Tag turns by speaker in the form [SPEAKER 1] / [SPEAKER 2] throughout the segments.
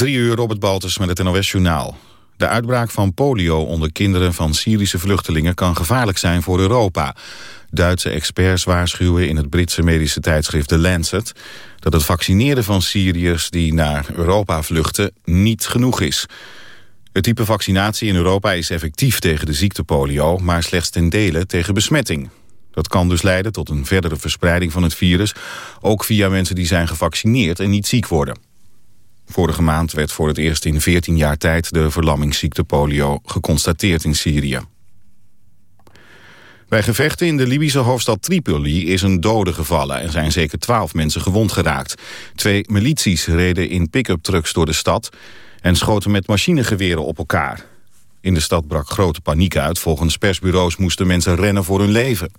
[SPEAKER 1] Drie uur Robert Baltus met het NOS-journaal. De uitbraak van polio onder kinderen van Syrische vluchtelingen... kan gevaarlijk zijn voor Europa. Duitse experts waarschuwen in het Britse medische tijdschrift The Lancet... dat het vaccineren van Syriërs die naar Europa vluchten niet genoeg is. Het type vaccinatie in Europa is effectief tegen de ziekte polio... maar slechts ten dele tegen besmetting. Dat kan dus leiden tot een verdere verspreiding van het virus... ook via mensen die zijn gevaccineerd en niet ziek worden. Vorige maand werd voor het eerst in 14 jaar tijd de verlammingsziekte polio geconstateerd in Syrië. Bij gevechten in de Libische hoofdstad Tripoli is een dode gevallen en zijn zeker twaalf mensen gewond geraakt. Twee milities reden in pick-up trucks door de stad en schoten met machinegeweren op elkaar. In de stad brak grote paniek uit. Volgens persbureaus moesten mensen rennen voor hun leven.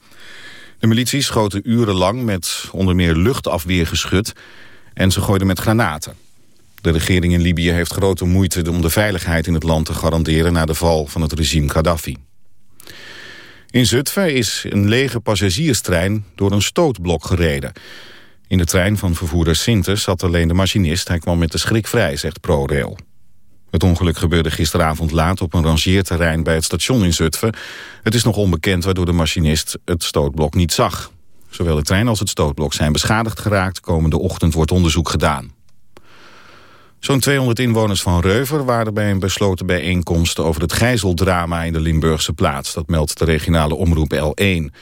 [SPEAKER 1] De milities schoten urenlang met onder meer luchtafweergeschut en ze gooiden met granaten. De regering in Libië heeft grote moeite om de veiligheid in het land te garanderen... na de val van het regime Gaddafi. In Zutphen is een lege passagierstrein door een stootblok gereden. In de trein van vervoerder Sintes zat alleen de machinist. Hij kwam met de schrik vrij, zegt ProRail. Het ongeluk gebeurde gisteravond laat op een rangeerterrein bij het station in Zutphen. Het is nog onbekend waardoor de machinist het stootblok niet zag. Zowel de trein als het stootblok zijn beschadigd geraakt. Komende ochtend wordt onderzoek gedaan. Zo'n 200 inwoners van Reuver waren bij een besloten bijeenkomst over het gijzeldrama in de Limburgse plaats. Dat meldt de regionale omroep L1.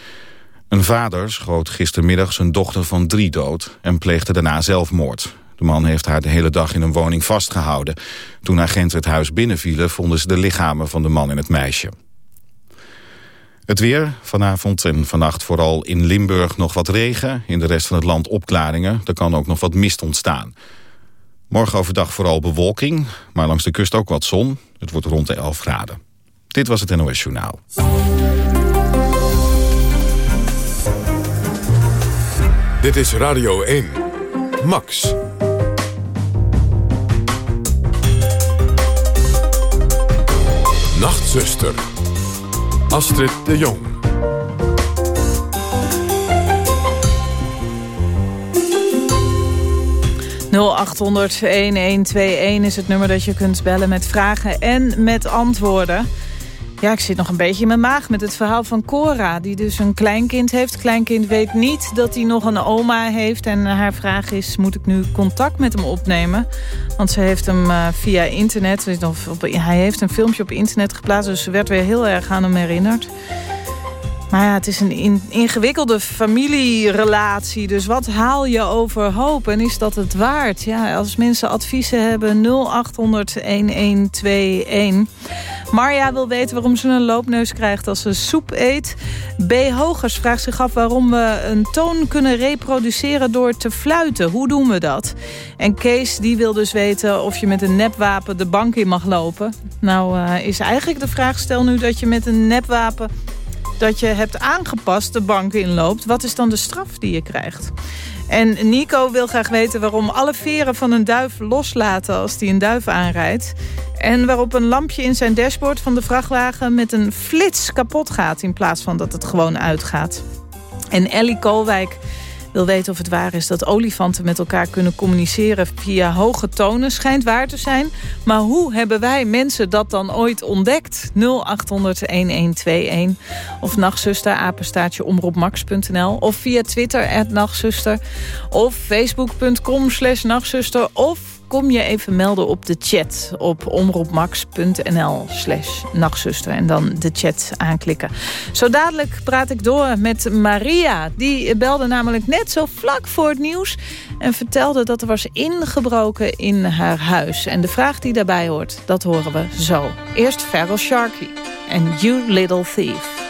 [SPEAKER 1] Een vader schoot gistermiddag zijn dochter van drie dood en pleegde daarna zelfmoord. De man heeft haar de hele dag in een woning vastgehouden. Toen agenten het huis binnenvielen vonden ze de lichamen van de man en het meisje. Het weer, vanavond en vannacht vooral in Limburg nog wat regen. In de rest van het land opklaringen. Er kan ook nog wat mist ontstaan. Morgen overdag vooral bewolking, maar langs de kust ook wat zon. Het wordt rond de 11 graden. Dit was het NOS Journaal.
[SPEAKER 2] Dit is Radio 1. Max. Nachtzuster. Astrid de Jong.
[SPEAKER 3] 0800-1121 is het nummer dat je kunt bellen met vragen en met antwoorden. Ja, ik zit nog een beetje in mijn maag met het verhaal van Cora... die dus een kleinkind heeft. Kleinkind weet niet dat hij nog een oma heeft. En haar vraag is, moet ik nu contact met hem opnemen? Want ze heeft hem uh, via internet... hij heeft een filmpje op internet geplaatst... dus ze werd weer heel erg aan hem herinnerd. Maar ja, het is een ingewikkelde familierelatie. Dus wat haal je overhoop en is dat het waard? Ja, als mensen adviezen hebben 0800-1121. Marja wil weten waarom ze een loopneus krijgt als ze soep eet. B. Hogers vraagt zich af waarom we een toon kunnen reproduceren door te fluiten. Hoe doen we dat? En Kees die wil dus weten of je met een nepwapen de bank in mag lopen. Nou uh, is eigenlijk de vraag, stel nu dat je met een nepwapen dat je hebt aangepast de bank inloopt... wat is dan de straf die je krijgt? En Nico wil graag weten waarom alle veren van een duif loslaten als die een duif aanrijdt. En waarop een lampje in zijn dashboard van de vrachtwagen met een flits kapot gaat... in plaats van dat het gewoon uitgaat. En Ellie Koolwijk wil weten of het waar is dat olifanten met elkaar kunnen communiceren via hoge tonen. Schijnt waar te zijn. Maar hoe hebben wij mensen dat dan ooit ontdekt? 0800-1121 of nachtzuster, apenstaartje omroepmax.nl of via Twitter, nachtzuster of facebook.com slash nachtzuster of kom je even melden op de chat op omroepmax.nl slash nachtzuster. En dan de chat aanklikken. Zo dadelijk praat ik door met Maria. Die belde namelijk net zo vlak voor het nieuws... en vertelde dat er was ingebroken in haar huis. En de vraag die daarbij hoort, dat horen we zo. Eerst Feral Sharky en You Little Thief.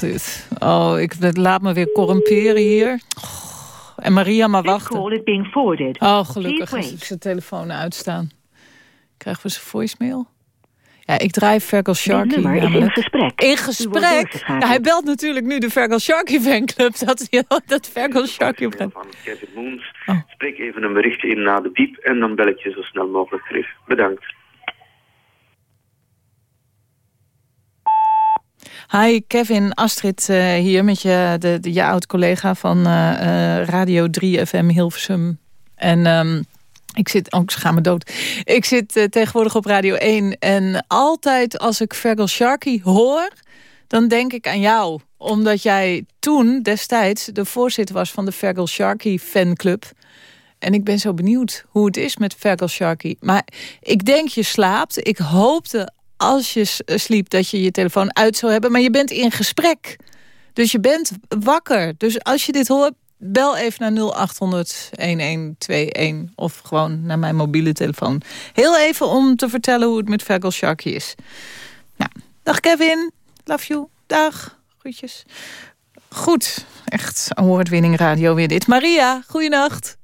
[SPEAKER 3] Dit. Oh, ik laat me weer corrumperen hier. en Maria maar wachten. Oh, gelukkig als ik zijn telefoon uitstaan. Krijgen we zijn voicemail? Ja, ik draai Fergal Sharky.
[SPEAKER 4] in gesprek.
[SPEAKER 3] In gesprek? Ja, hij belt natuurlijk nu de Fergal Sharky fanclub. Dat, dat Fergal Sharky
[SPEAKER 5] van Kevin Moons. Oh. Spreek even een berichtje in na de piep en dan bel ik je zo snel mogelijk terug. Bedankt.
[SPEAKER 3] Hi Kevin, Astrid uh, hier met je, de, je oud-collega van uh, uh, Radio 3 FM Hilversum. En um, ik zit, oh, ga me dood. Ik zit tegenwoordig op Radio 1 en altijd als ik Fergal Sharkey hoor, dan denk ik aan jou. Omdat jij toen destijds de voorzitter was van de Fergal Sharkey fanclub. En ik ben zo benieuwd hoe het is met Fergal Sharkey. Maar ik denk je slaapt. Ik hoopte als je eh, sliep dat je je telefoon uit zou hebben. Maar je bent in gesprek. Dus je bent wakker. Dus als je dit hoort, bel even naar 0800-1121. Of gewoon naar mijn mobiele telefoon. Heel even om te vertellen hoe het met Fergal Sharky is. Nou, dag Kevin. Love you. Dag. Groetjes. Goed. Echt award-winning radio weer dit. Maria, goeienacht.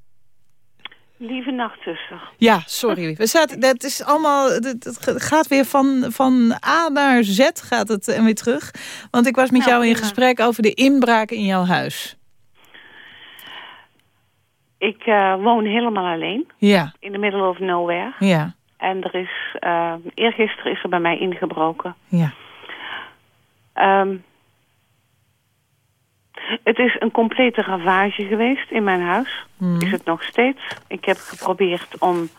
[SPEAKER 4] Lieve nachtzuster.
[SPEAKER 3] Ja, sorry. We zaten, dat is allemaal, het gaat weer van, van A naar Z gaat het en weer terug. Want ik was met nou, jou in gesprek over de inbraak in jouw huis.
[SPEAKER 4] Ik uh, woon helemaal alleen.
[SPEAKER 3] Ja.
[SPEAKER 4] In the middle of nowhere.
[SPEAKER 3] Ja.
[SPEAKER 4] En er is, uh, eergisteren is er bij mij ingebroken.
[SPEAKER 3] Ja.
[SPEAKER 4] Um, het is een complete ravage geweest in mijn huis. Hmm. Is het nog steeds. Ik heb geprobeerd om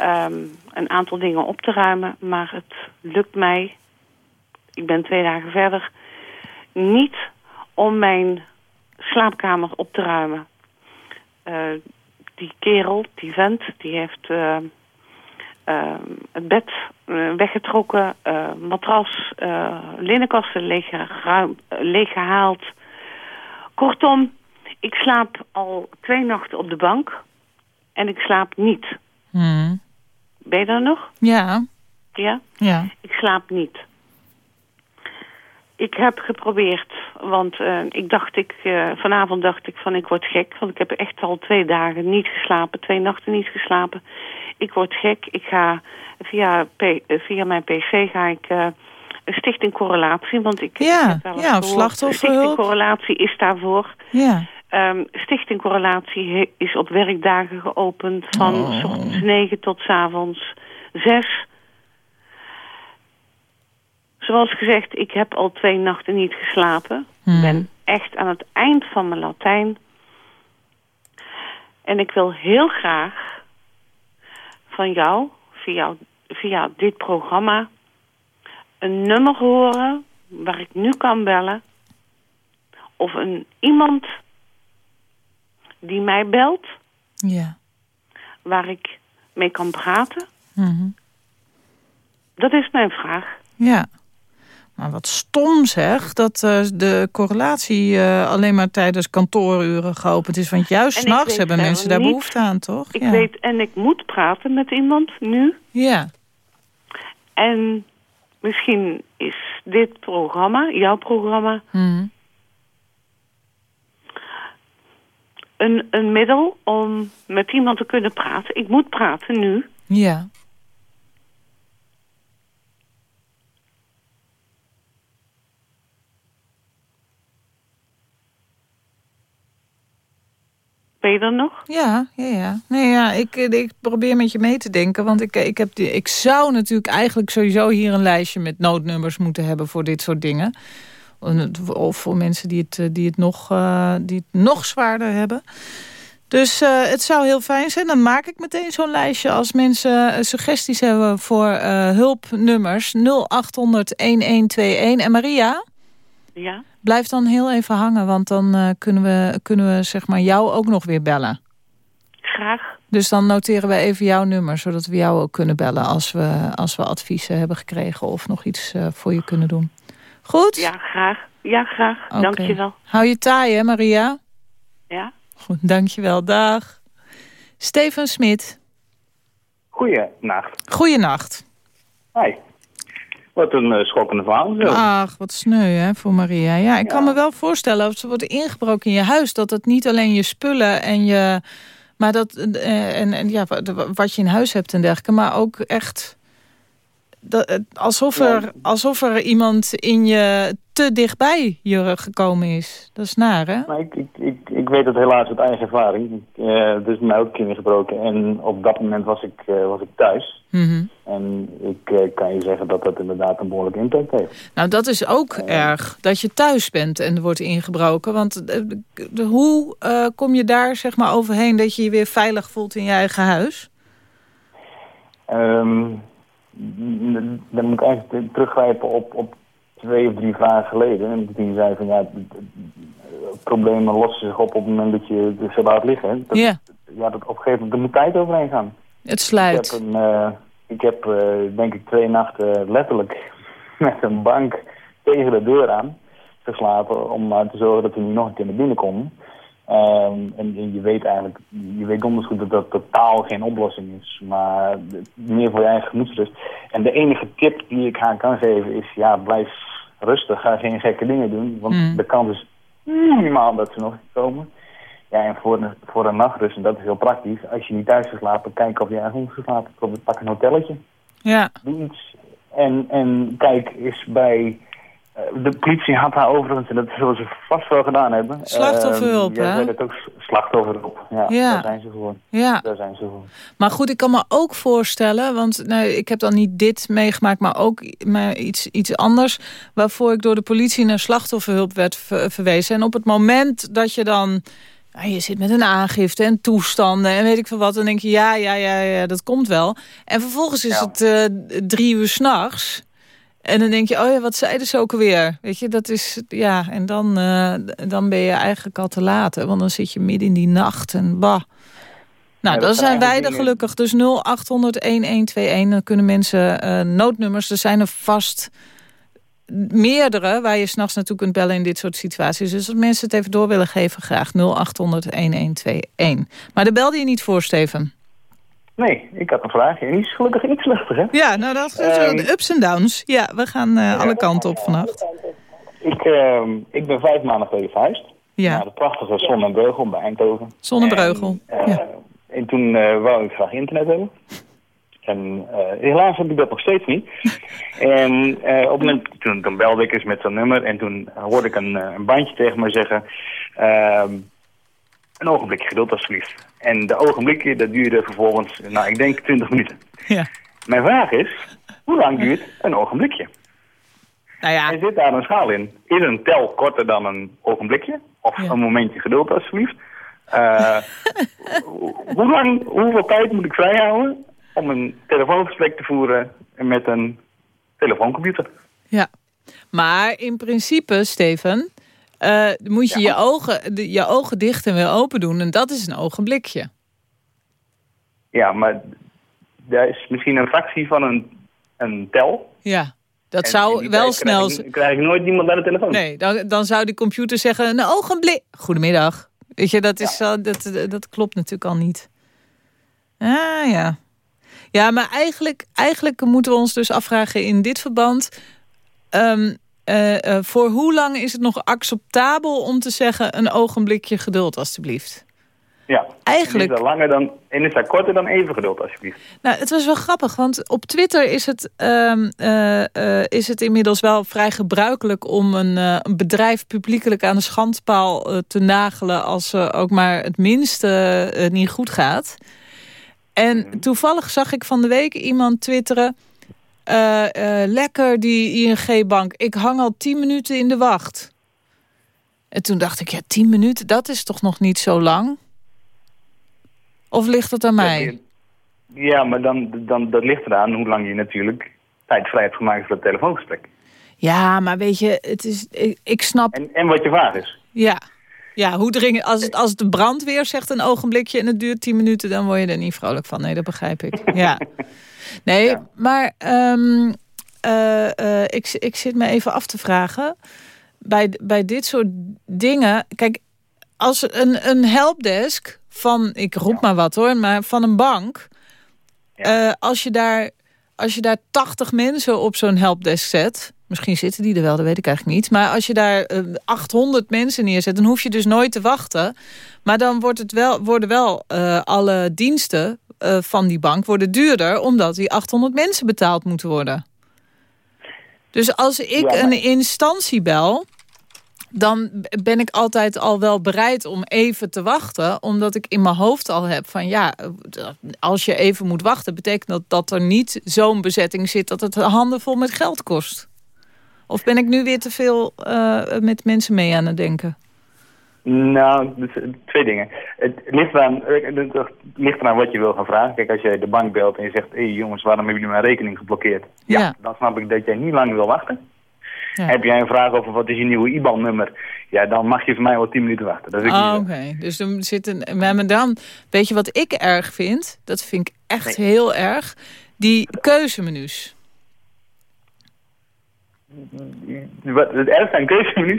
[SPEAKER 4] um, een aantal dingen op te ruimen. Maar het lukt mij, ik ben twee dagen verder, niet om mijn slaapkamer op te ruimen. Uh, die kerel, die vent, die heeft uh, uh, het bed weggetrokken, matras, linnenkasten leeggehaald... Kortom, ik slaap al twee nachten op de bank en ik slaap niet.
[SPEAKER 3] Hmm.
[SPEAKER 4] Ben je daar nog?
[SPEAKER 3] Ja.
[SPEAKER 4] Ja?
[SPEAKER 3] Ja.
[SPEAKER 4] Ik slaap niet. Ik heb geprobeerd, want uh, ik dacht ik, uh, vanavond dacht ik van ik word gek. Want ik heb echt al twee dagen niet geslapen, twee nachten niet geslapen. Ik word gek, ik ga via, via mijn pc ga ik uh, Stichting Correlatie, want ik
[SPEAKER 3] ja, heb wel ja, slachtofferhulp.
[SPEAKER 4] Stichting Correlatie is daarvoor.
[SPEAKER 3] Ja.
[SPEAKER 4] Um, Stichting Correlatie is op werkdagen geopend van oh. ochtends 9 tot s avonds 6. Zoals gezegd, ik heb al twee nachten niet geslapen.
[SPEAKER 3] Hmm.
[SPEAKER 4] Ik ben echt aan het eind van mijn Latijn. En ik wil heel graag van jou, via, via dit programma een nummer horen waar ik nu kan bellen. Of een iemand die mij belt.
[SPEAKER 3] Ja.
[SPEAKER 4] Waar ik mee kan praten.
[SPEAKER 3] Mm
[SPEAKER 4] Dat is mijn vraag.
[SPEAKER 3] Ja. Maar wat stom zeg, dat uh, de correlatie uh, alleen maar tijdens kantooruren geopend is. Want juist s'nachts hebben mensen daar behoefte aan, toch?
[SPEAKER 4] Ik weet, en ik moet praten met iemand nu.
[SPEAKER 3] Ja.
[SPEAKER 4] En Misschien is dit programma, jouw programma...
[SPEAKER 3] Hmm.
[SPEAKER 4] Een, een middel om met iemand te kunnen praten. Ik moet praten nu.
[SPEAKER 3] Ja.
[SPEAKER 4] Ben je er nog?
[SPEAKER 3] Ja, ja, ja. Nee, ja ik, ik probeer met je mee te denken. Want ik, ik, heb die, ik zou natuurlijk eigenlijk sowieso hier een lijstje met noodnummers moeten hebben voor dit soort dingen. Of voor mensen die het, die het, nog, uh, die het nog zwaarder hebben. Dus uh, het zou heel fijn zijn. Dan maak ik meteen zo'n lijstje als mensen uh, suggesties hebben voor hulpnummers 0800 1121. En Maria?
[SPEAKER 4] Ja?
[SPEAKER 3] Blijf dan heel even hangen, want dan uh, kunnen we, kunnen we zeg maar jou ook nog weer bellen.
[SPEAKER 4] Graag.
[SPEAKER 3] Dus dan noteren we even jouw nummer, zodat we jou ook kunnen bellen... als we, als we adviezen hebben gekregen of nog iets uh, voor je kunnen doen. Goed?
[SPEAKER 4] Ja, graag. Ja, graag. Okay. Dank je wel.
[SPEAKER 3] Hou je taai, hè, Maria?
[SPEAKER 4] Ja.
[SPEAKER 3] Goed, dank je wel. Dag. Steven Smit.
[SPEAKER 6] Goeienacht.
[SPEAKER 3] Goeienacht.
[SPEAKER 6] Hi. Wat een uh, schokkende verhaal. Zo.
[SPEAKER 3] Ach, wat sneu hè, voor Maria. Ja, ik kan me wel voorstellen, als er wordt ingebroken in je huis... dat het niet alleen je spullen en je... Maar dat, uh, en, en ja, wat je in huis hebt en dergelijke... maar ook echt dat, alsof, er, alsof er iemand in je te dichtbij je gekomen is. Dat is naar, hè?
[SPEAKER 6] Maar ik, ik, ik, ik weet het helaas uit eigen ervaring. Uh, dus mij ook kinderen gebroken. En op dat moment was ik, uh, was ik thuis.
[SPEAKER 3] Mm
[SPEAKER 6] En ik uh, kan je zeggen dat dat inderdaad een behoorlijke impact heeft.
[SPEAKER 3] Nou, dat is ook erg. Dat je thuis bent en er wordt ingebroken. Want hoe kom je daar zeg maar overheen dat je je weer veilig voelt in je eigen huis?
[SPEAKER 6] Um, dan moet ik eigenlijk teruggrijpen op, op twee of drie vragen geleden. En die zei van ja, problemen lossen zich op op het moment dat je ze laat liggen. Dat,
[SPEAKER 3] ja.
[SPEAKER 6] ja, dat op een gegeven moment er moet tijd overheen gaan.
[SPEAKER 3] Het sluit.
[SPEAKER 6] Ik heb, een, uh, ik heb uh, denk ik twee nachten letterlijk met een bank tegen de deur aan geslapen om maar te zorgen dat we niet nog een keer naar binnen konden. Um, en, en, je weet eigenlijk, je weet donders goed dat dat totaal geen oplossing is, maar meer voor je eigen gemoedsrust. En de enige tip die ik haar kan geven is, ja, blijf rustig, ga geen gekke dingen doen, want
[SPEAKER 3] mm.
[SPEAKER 6] de kans is minimaal dat ze nog komen. Ja, en voor een, voor een nachtrust, en dat is heel praktisch, als je niet thuis geslapen, kijk of je ergens geslapen hebt, pak een hotelletje.
[SPEAKER 3] Ja.
[SPEAKER 6] Doe iets. En, en kijk eens bij de politie had haar overigens, en dat zullen ze vast wel gedaan hebben.
[SPEAKER 3] Slachtofferhulp,
[SPEAKER 6] uh,
[SPEAKER 3] hè?
[SPEAKER 6] Ja, ook slachtofferhulp. Ja,
[SPEAKER 3] ja,
[SPEAKER 6] daar zijn ze voor.
[SPEAKER 3] Ja.
[SPEAKER 6] Daar zijn ze voor.
[SPEAKER 3] Maar goed, ik kan me ook voorstellen, want nou, ik heb dan niet dit meegemaakt, maar ook maar iets, iets anders, waarvoor ik door de politie naar slachtofferhulp werd ver, verwezen. En op het moment dat je dan ja, je zit met een aangifte en toestanden en weet ik veel wat. Dan denk je, ja, ja, ja, ja dat komt wel. En vervolgens is
[SPEAKER 6] Ja.
[SPEAKER 3] het eh, drie uur s'nachts. En dan denk je, oh ja, wat zeiden ze ook alweer? Weet je, dat is, ja, en dan, eh, dan ben je eigenlijk al te laat. Hè? Want dan zit je midden in die nacht en bah. Nou,
[SPEAKER 6] Ja,
[SPEAKER 3] dan
[SPEAKER 6] zijn
[SPEAKER 3] wij er gelukkig. Dus 0800-1121, dan kunnen mensen eh, noodnummers. Er zijn er vast meerdere waar je s'nachts naartoe kunt bellen in dit soort situaties. Dus als mensen het even door willen geven, graag 0800-1121. Maar daar belde je niet voor, Steven.
[SPEAKER 6] Nee, ik had een vraag. En die is gelukkig iets luchtig, hè?
[SPEAKER 3] Ja, nou dat
[SPEAKER 6] Ehm,
[SPEAKER 3] de ups en downs. Ja, we gaan eh, alle kanten op vannacht.
[SPEAKER 6] Ik, ehm, ik ben vijf maanden geleden verhuisd.
[SPEAKER 3] Ja.
[SPEAKER 6] Naar de prachtige Zon en Breugel bij Eindhoven.
[SPEAKER 3] Zonnebreugel,
[SPEAKER 6] En, eh,
[SPEAKER 3] ja.
[SPEAKER 6] en toen eh, wou ik graag internet hebben. En helaas heb ik dat nog steeds niet. en eh, op het moment, toen, toen belde ik eens met zo'n nummer en toen hoorde ik een, een bandje tegen me zeggen... ehm, een ogenblikje geduld alsjeblieft. En de ogenblikje, dat duurde vervolgens, nou ik denk 20 minuten.
[SPEAKER 3] Ja.
[SPEAKER 6] Mijn vraag is, hoe lang duurt een ogenblikje?
[SPEAKER 3] Nou ja,
[SPEAKER 6] Er zit daar een schaal in. Is een tel korter dan een ogenblikje? Of
[SPEAKER 3] Ja.
[SPEAKER 6] een momentje geduld alsjeblieft? Eh, hoe lang, hoeveel tijd moet ik vrijhouden om een telefoongesprek te voeren met een telefooncomputer?
[SPEAKER 3] ja. Maar in principe, Steven, eh, moet je je, ogen, de- je ogen dicht en weer open doen. En dat is een ogenblikje.
[SPEAKER 6] Ja, maar daar is misschien een fractie van een, een tel.
[SPEAKER 3] Ja, dat
[SPEAKER 6] En
[SPEAKER 3] zou wel snel...
[SPEAKER 6] Krijg ik, krijg ik nooit iemand aan de telefoon.
[SPEAKER 3] Nee, dan, dan zou die computer zeggen, een ogenblik. Goedemiddag. Weet je, dat, is dat, dat klopt natuurlijk al niet. Ah, ja. Ja, maar eigenlijk, eigenlijk moeten we ons dus afvragen in dit verband... ehm, eh, eh, voor hoe lang is het nog acceptabel om te zeggen... een ogenblikje geduld, alstublieft?
[SPEAKER 6] Ja.
[SPEAKER 3] Eigenlijk-
[SPEAKER 6] En is dat langer dan, en is dat korter dan even geduld alsjeblieft?
[SPEAKER 3] Nou, het was wel grappig, want op Twitter is het, ehm, eh, is het inmiddels wel vrij gebruikelijk om een, een bedrijf publiekelijk aan de schandpaal te nagelen als ook maar het minste niet goed gaat. En toevallig zag ik van de week iemand twitteren, eh, eh, lekker die ING-bank, ik hang al tien minuten in de wacht. En toen dacht ik, ja, tien minuten, dat is toch nog niet zo lang? Of ligt het aan mij?
[SPEAKER 6] Ja, maar dan, dan, dat ligt eraan hoe lang je natuurlijk tijd vrij hebt gemaakt voor het telefoongesprek.
[SPEAKER 3] Ja, maar weet je, het is, ik, ik snap...
[SPEAKER 6] En, en wat je vraag is.
[SPEAKER 3] Ja, ja hoe dringend... Als het, als het de brandweer zegt een ogenblikje en het duurt tien minuten... dan word je er niet vrolijk van. Nee, dat begrijp ik. Ja. Nee, maar ehm, eh, eh, ik, ik zit me even af te vragen... Bij, bij dit soort dingen... Kijk, als een, een helpdesk van... Ik roep maar wat hoor, maar van een bank...
[SPEAKER 6] Ja.
[SPEAKER 3] eh, als je daar als je daar 80 mensen op zo'n helpdesk zet... misschien zitten die er wel, dat weet ik eigenlijk niet... maar als je daar 800 mensen neerzet, dan hoef je dus nooit te wachten. Maar dan wordt het wel, worden wel alle diensten van die bank worden duurder... omdat die 800 mensen betaald moeten worden. Dus als ik een instantie bel dan ben ik altijd al wel bereid om even te wachten. Omdat ik in mijn hoofd al heb van ja, als je even moet wachten... betekent dat dat er niet zo'n bezetting zit dat het handen vol met geld kost. Of ben ik nu weer te veel uh, met mensen mee aan het denken?
[SPEAKER 6] Nou, dus, twee dingen. Het ligt, eraan, het ligt eraan wat je wil gaan vragen. Kijk, als jij de bank belt en je zegt... hé hey jongens, waarom hebben jullie mijn rekening geblokkeerd? Ja, dan snap ik dat jij niet lang wil wachten. Heb jij een vraag over wat is je nieuwe IBAN-nummer? Ja, dan mag je voor mij wel tien minuten wachten. Dat
[SPEAKER 3] oh, Oké, dus dan zit een... Maar dan, weet je wat ik erg vind? Dat vind ik echt heel erg. Die keuzemenu's.
[SPEAKER 6] Het ergste aan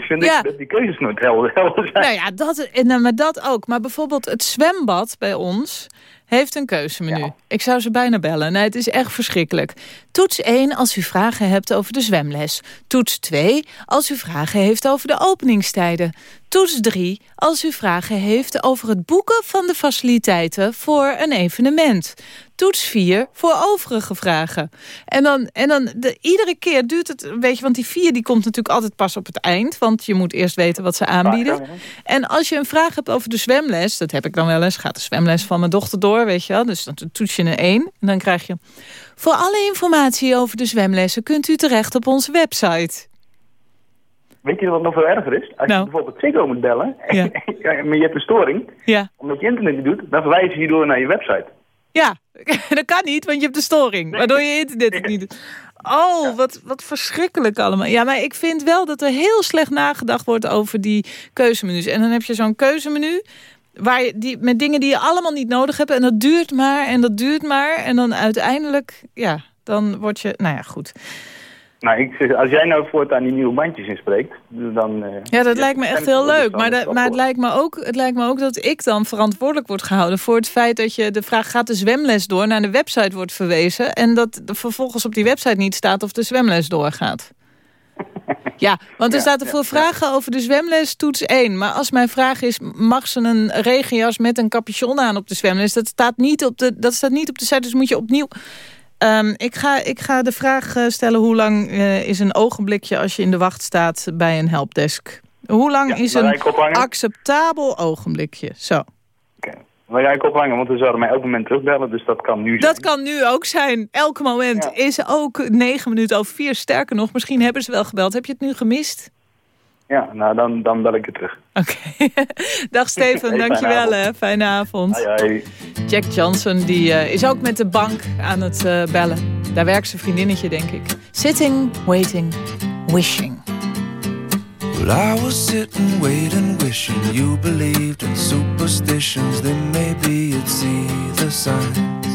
[SPEAKER 6] vind ik dat die keuzes nooit helder zijn.
[SPEAKER 3] Nou ja, dat, en, maar dat ook. Maar bijvoorbeeld het zwembad bij ons heeft een keuzemenu. Ik zou ze bijna bellen. Nee, het is echt verschrikkelijk. Toets 1 als u vragen hebt over de zwemles. Toets 2 als u vragen heeft over de openingstijden. Toets 3 als u vragen heeft over het boeken van de faciliteiten voor een evenement. Toets 4 voor overige vragen. En dan, en dan de, iedere keer duurt het, weet je, want die 4 die komt natuurlijk altijd pas op het eind. Want je moet eerst weten wat ze aanbieden. En als je een vraag hebt over de zwemles, dat heb ik dan wel eens, gaat de zwemles van mijn dochter door, weet je wel. Dus dan toets je een 1 en dan krijg je... Voor alle informatie over de zwemlessen kunt u terecht op onze website.
[SPEAKER 6] Weet je wat nog veel erger is? Als je nou. bijvoorbeeld Ziggo moet bellen, ja. maar je hebt een storing, ja. omdat je internet niet doet, dan verwijzen je door naar je website.
[SPEAKER 3] Ja, dat kan niet, want je hebt een storing, waardoor je internet niet doet. Oh, wat, wat verschrikkelijk allemaal. Ja, maar ik vind wel dat er heel slecht nagedacht wordt over die keuzemenu's. En dan heb je zo'n keuzemenu waar je die, met dingen die je allemaal niet nodig hebt. En dat duurt maar en dat duurt maar. En dan uiteindelijk, ja, dan word je, nou ja, goed.
[SPEAKER 6] Nou, ik, als jij nou voortaan die nieuwe bandjes inspreekt, dan... Uh,
[SPEAKER 3] ja, dat lijkt me echt heel leuk. Maar, maar het, lijkt me ook, het lijkt me ook dat ik dan verantwoordelijk word gehouden... voor het feit dat je de vraag gaat de zwemles door... naar de website wordt verwezen... en dat vervolgens op die website niet staat of de zwemles doorgaat. Ja, want er staat er voor vragen over de zwemles toets 1. Maar als mijn vraag is, mag ze een regenjas met een capuchon aan op de zwemles? Dat staat niet op de, dat staat niet op de site, dus moet je opnieuw... Um, ik, ga, ik ga de vraag eh, stellen, hoe lang uh, is een ogenblikje als je in de wacht staat bij een helpdesk? Hoe lang is een acceptabel ogenblikje? Zo.
[SPEAKER 6] Maar jij ik ophangen, want we zouden mij elk moment terugbellen, dus dat kan nu zijn.
[SPEAKER 3] Dat kan nu ook zijn. Elk moment is ook negen minuten over vier. Sterker nog, misschien hebben ze wel gebeld. Heb je het nu gemist?
[SPEAKER 6] Ja, nou dan, dan bel ik je terug.
[SPEAKER 3] Oké. Dag Steven, hey, dankjewel. Fijne avond. Fijne avond. Jack Johnson die, uh, is ook met de bank aan het uh, bellen. Daar werkt zijn vriendinnetje, denk ik. Sitting, waiting, wishing. Well, I was sitting, waiting, wishing you believed in superstitions. Then maybe you'd see the signs.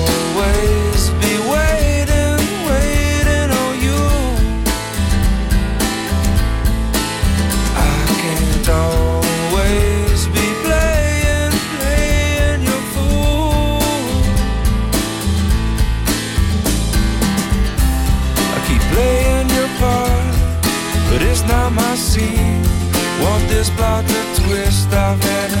[SPEAKER 3] just about to twist. I've had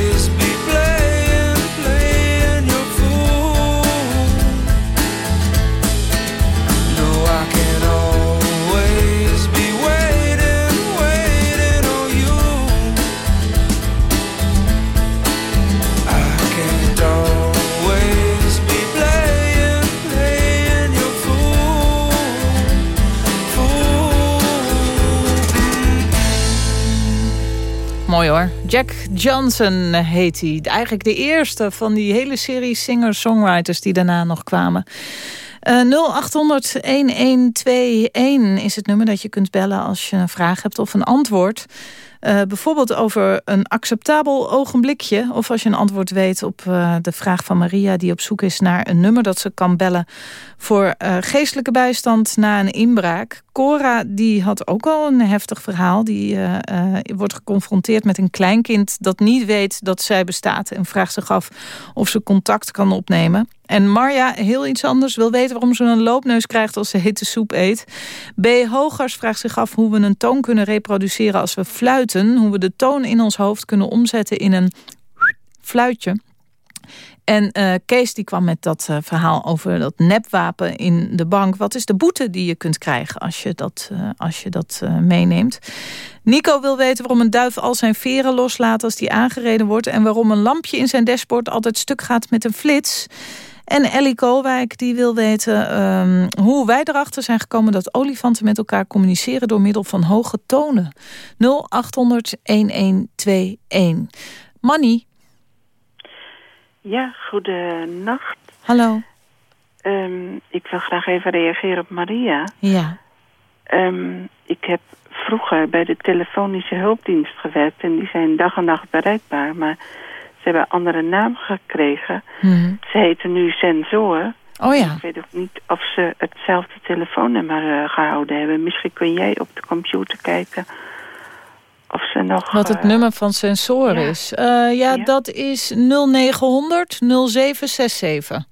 [SPEAKER 3] Jack Johnson heet hij. Eigenlijk de eerste van die hele serie singer-songwriters die daarna nog kwamen. Eh 0800-1121 is het nummer dat je kunt bellen als je een vraag hebt of een antwoord. Eh, bijvoorbeeld over een acceptabel ogenblikje. Of als je een antwoord weet op eh, de vraag van Maria... die op zoek is naar een nummer dat ze kan bellen... voor eh, geestelijke bijstand na een inbraak. Cora die had ook al een heftig verhaal. Die wordt geconfronteerd met een kleinkind dat niet weet dat zij bestaat... en vraagt zich af of ze contact kan opnemen. En Marja, heel iets anders, wil weten waarom ze een loopneus krijgt als ze hete soep eet. B. Hogers vraagt zich af hoe we een toon kunnen reproduceren als we fluiten. Hoe we de toon in ons hoofd kunnen omzetten in een fluitje. En eh, Kees die kwam met dat eh, verhaal over dat nepwapen in de bank. Wat is de boete die je kunt krijgen als je dat, eh, als je dat meeneemt? Nico wil weten waarom een duif al zijn veren loslaat als die aangereden wordt... en waarom een lampje in zijn dashboard altijd stuk gaat met een flits... En Ellie Koolwijk die wil weten ehm, hoe wij erachter zijn gekomen... dat olifanten met elkaar communiceren door middel van hoge tonen. 0800-1121. Manny,
[SPEAKER 7] Ja, goedenacht.
[SPEAKER 3] hallo.
[SPEAKER 7] Ehm, ik wil graag even reageren op Maria.
[SPEAKER 3] Ja,
[SPEAKER 7] Ehm, ik heb vroeger bij de telefonische hulpdienst gewerkt... en die zijn dag en nacht bereikbaar. Maar ze hebben een andere naam gekregen.
[SPEAKER 3] Mhm.
[SPEAKER 7] Ze heten nu Sensor.
[SPEAKER 3] oh ja.
[SPEAKER 7] Ik weet ook niet of ze hetzelfde telefoonnummer eh, gehouden hebben. Misschien kun jij op de computer kijken of ze nog...
[SPEAKER 3] Wat het
[SPEAKER 7] eh,
[SPEAKER 3] nummer van sensoren
[SPEAKER 7] ja.
[SPEAKER 3] is. Eh, ja,
[SPEAKER 7] Ja.
[SPEAKER 3] dat is 0900 0767.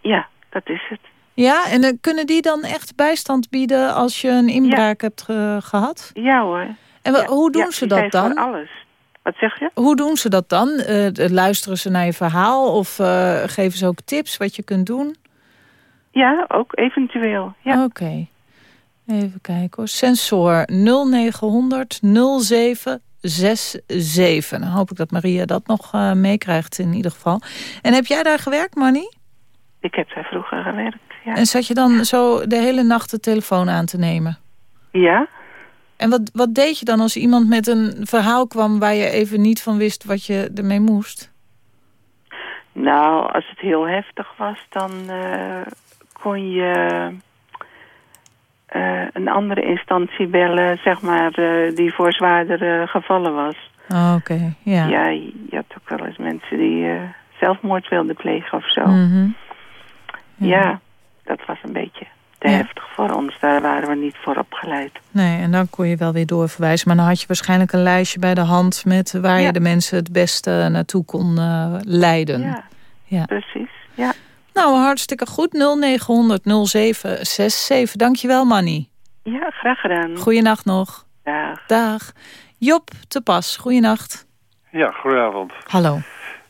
[SPEAKER 7] Ja, dat is het.
[SPEAKER 3] Ja, en kunnen die dan echt bijstand bieden als je een inbraak hebt ge- gehad?
[SPEAKER 7] Ja hoor.
[SPEAKER 3] En hoe doen ze dat
[SPEAKER 7] zijn voor
[SPEAKER 3] dan?
[SPEAKER 7] alles. Wat zeg je?
[SPEAKER 3] Hoe doen ze dat dan? Eh, luisteren ze naar je verhaal of eh, geven ze ook tips wat je kunt doen?
[SPEAKER 7] Ja, ook eventueel. Ja.
[SPEAKER 3] Oké. Even kijken hoor. Sensor 0900 0767. Dan hoop ik dat Maria dat nog eh, meekrijgt in ieder geval. En heb jij daar gewerkt, Manny?
[SPEAKER 7] Ik heb daar vroeger gewerkt. Ja.
[SPEAKER 3] En zat je dan zo de hele nacht de telefoon aan te nemen?
[SPEAKER 7] ja?
[SPEAKER 3] En wat, wat deed je dan als iemand met een verhaal kwam... waar je even niet van wist wat je ermee moest?
[SPEAKER 7] Nou, als het heel heftig was, dan eh, kon je eh, een andere instantie bellen, zeg maar, eh, die voor zwaardere gevallen was.
[SPEAKER 3] Oh, Oké, ja.
[SPEAKER 7] Ja. je had ook wel eens mensen die zelfmoord wilden plegen of zo.
[SPEAKER 3] Mhm.
[SPEAKER 7] Ja, dat was een beetje te
[SPEAKER 3] Ja.
[SPEAKER 7] heftig voor ons. Daar waren we niet voor opgeleid.
[SPEAKER 3] Nee, en dan kon je wel weer doorverwijzen. Maar dan had je waarschijnlijk een lijstje bij de hand... met waar
[SPEAKER 7] Ja.
[SPEAKER 3] je de mensen het beste naartoe kon eh, leiden.
[SPEAKER 7] Ja,
[SPEAKER 3] Ja.
[SPEAKER 7] precies. Ja.
[SPEAKER 3] Nou, hartstikke goed. 0900 0767. Dankjewel, Manny.
[SPEAKER 7] ja, graag gedaan.
[SPEAKER 3] Goeienacht nog.
[SPEAKER 7] Dag.
[SPEAKER 3] Dag. Job, te pas. Goeienacht.
[SPEAKER 8] Ja, goedenavond.
[SPEAKER 3] Hallo.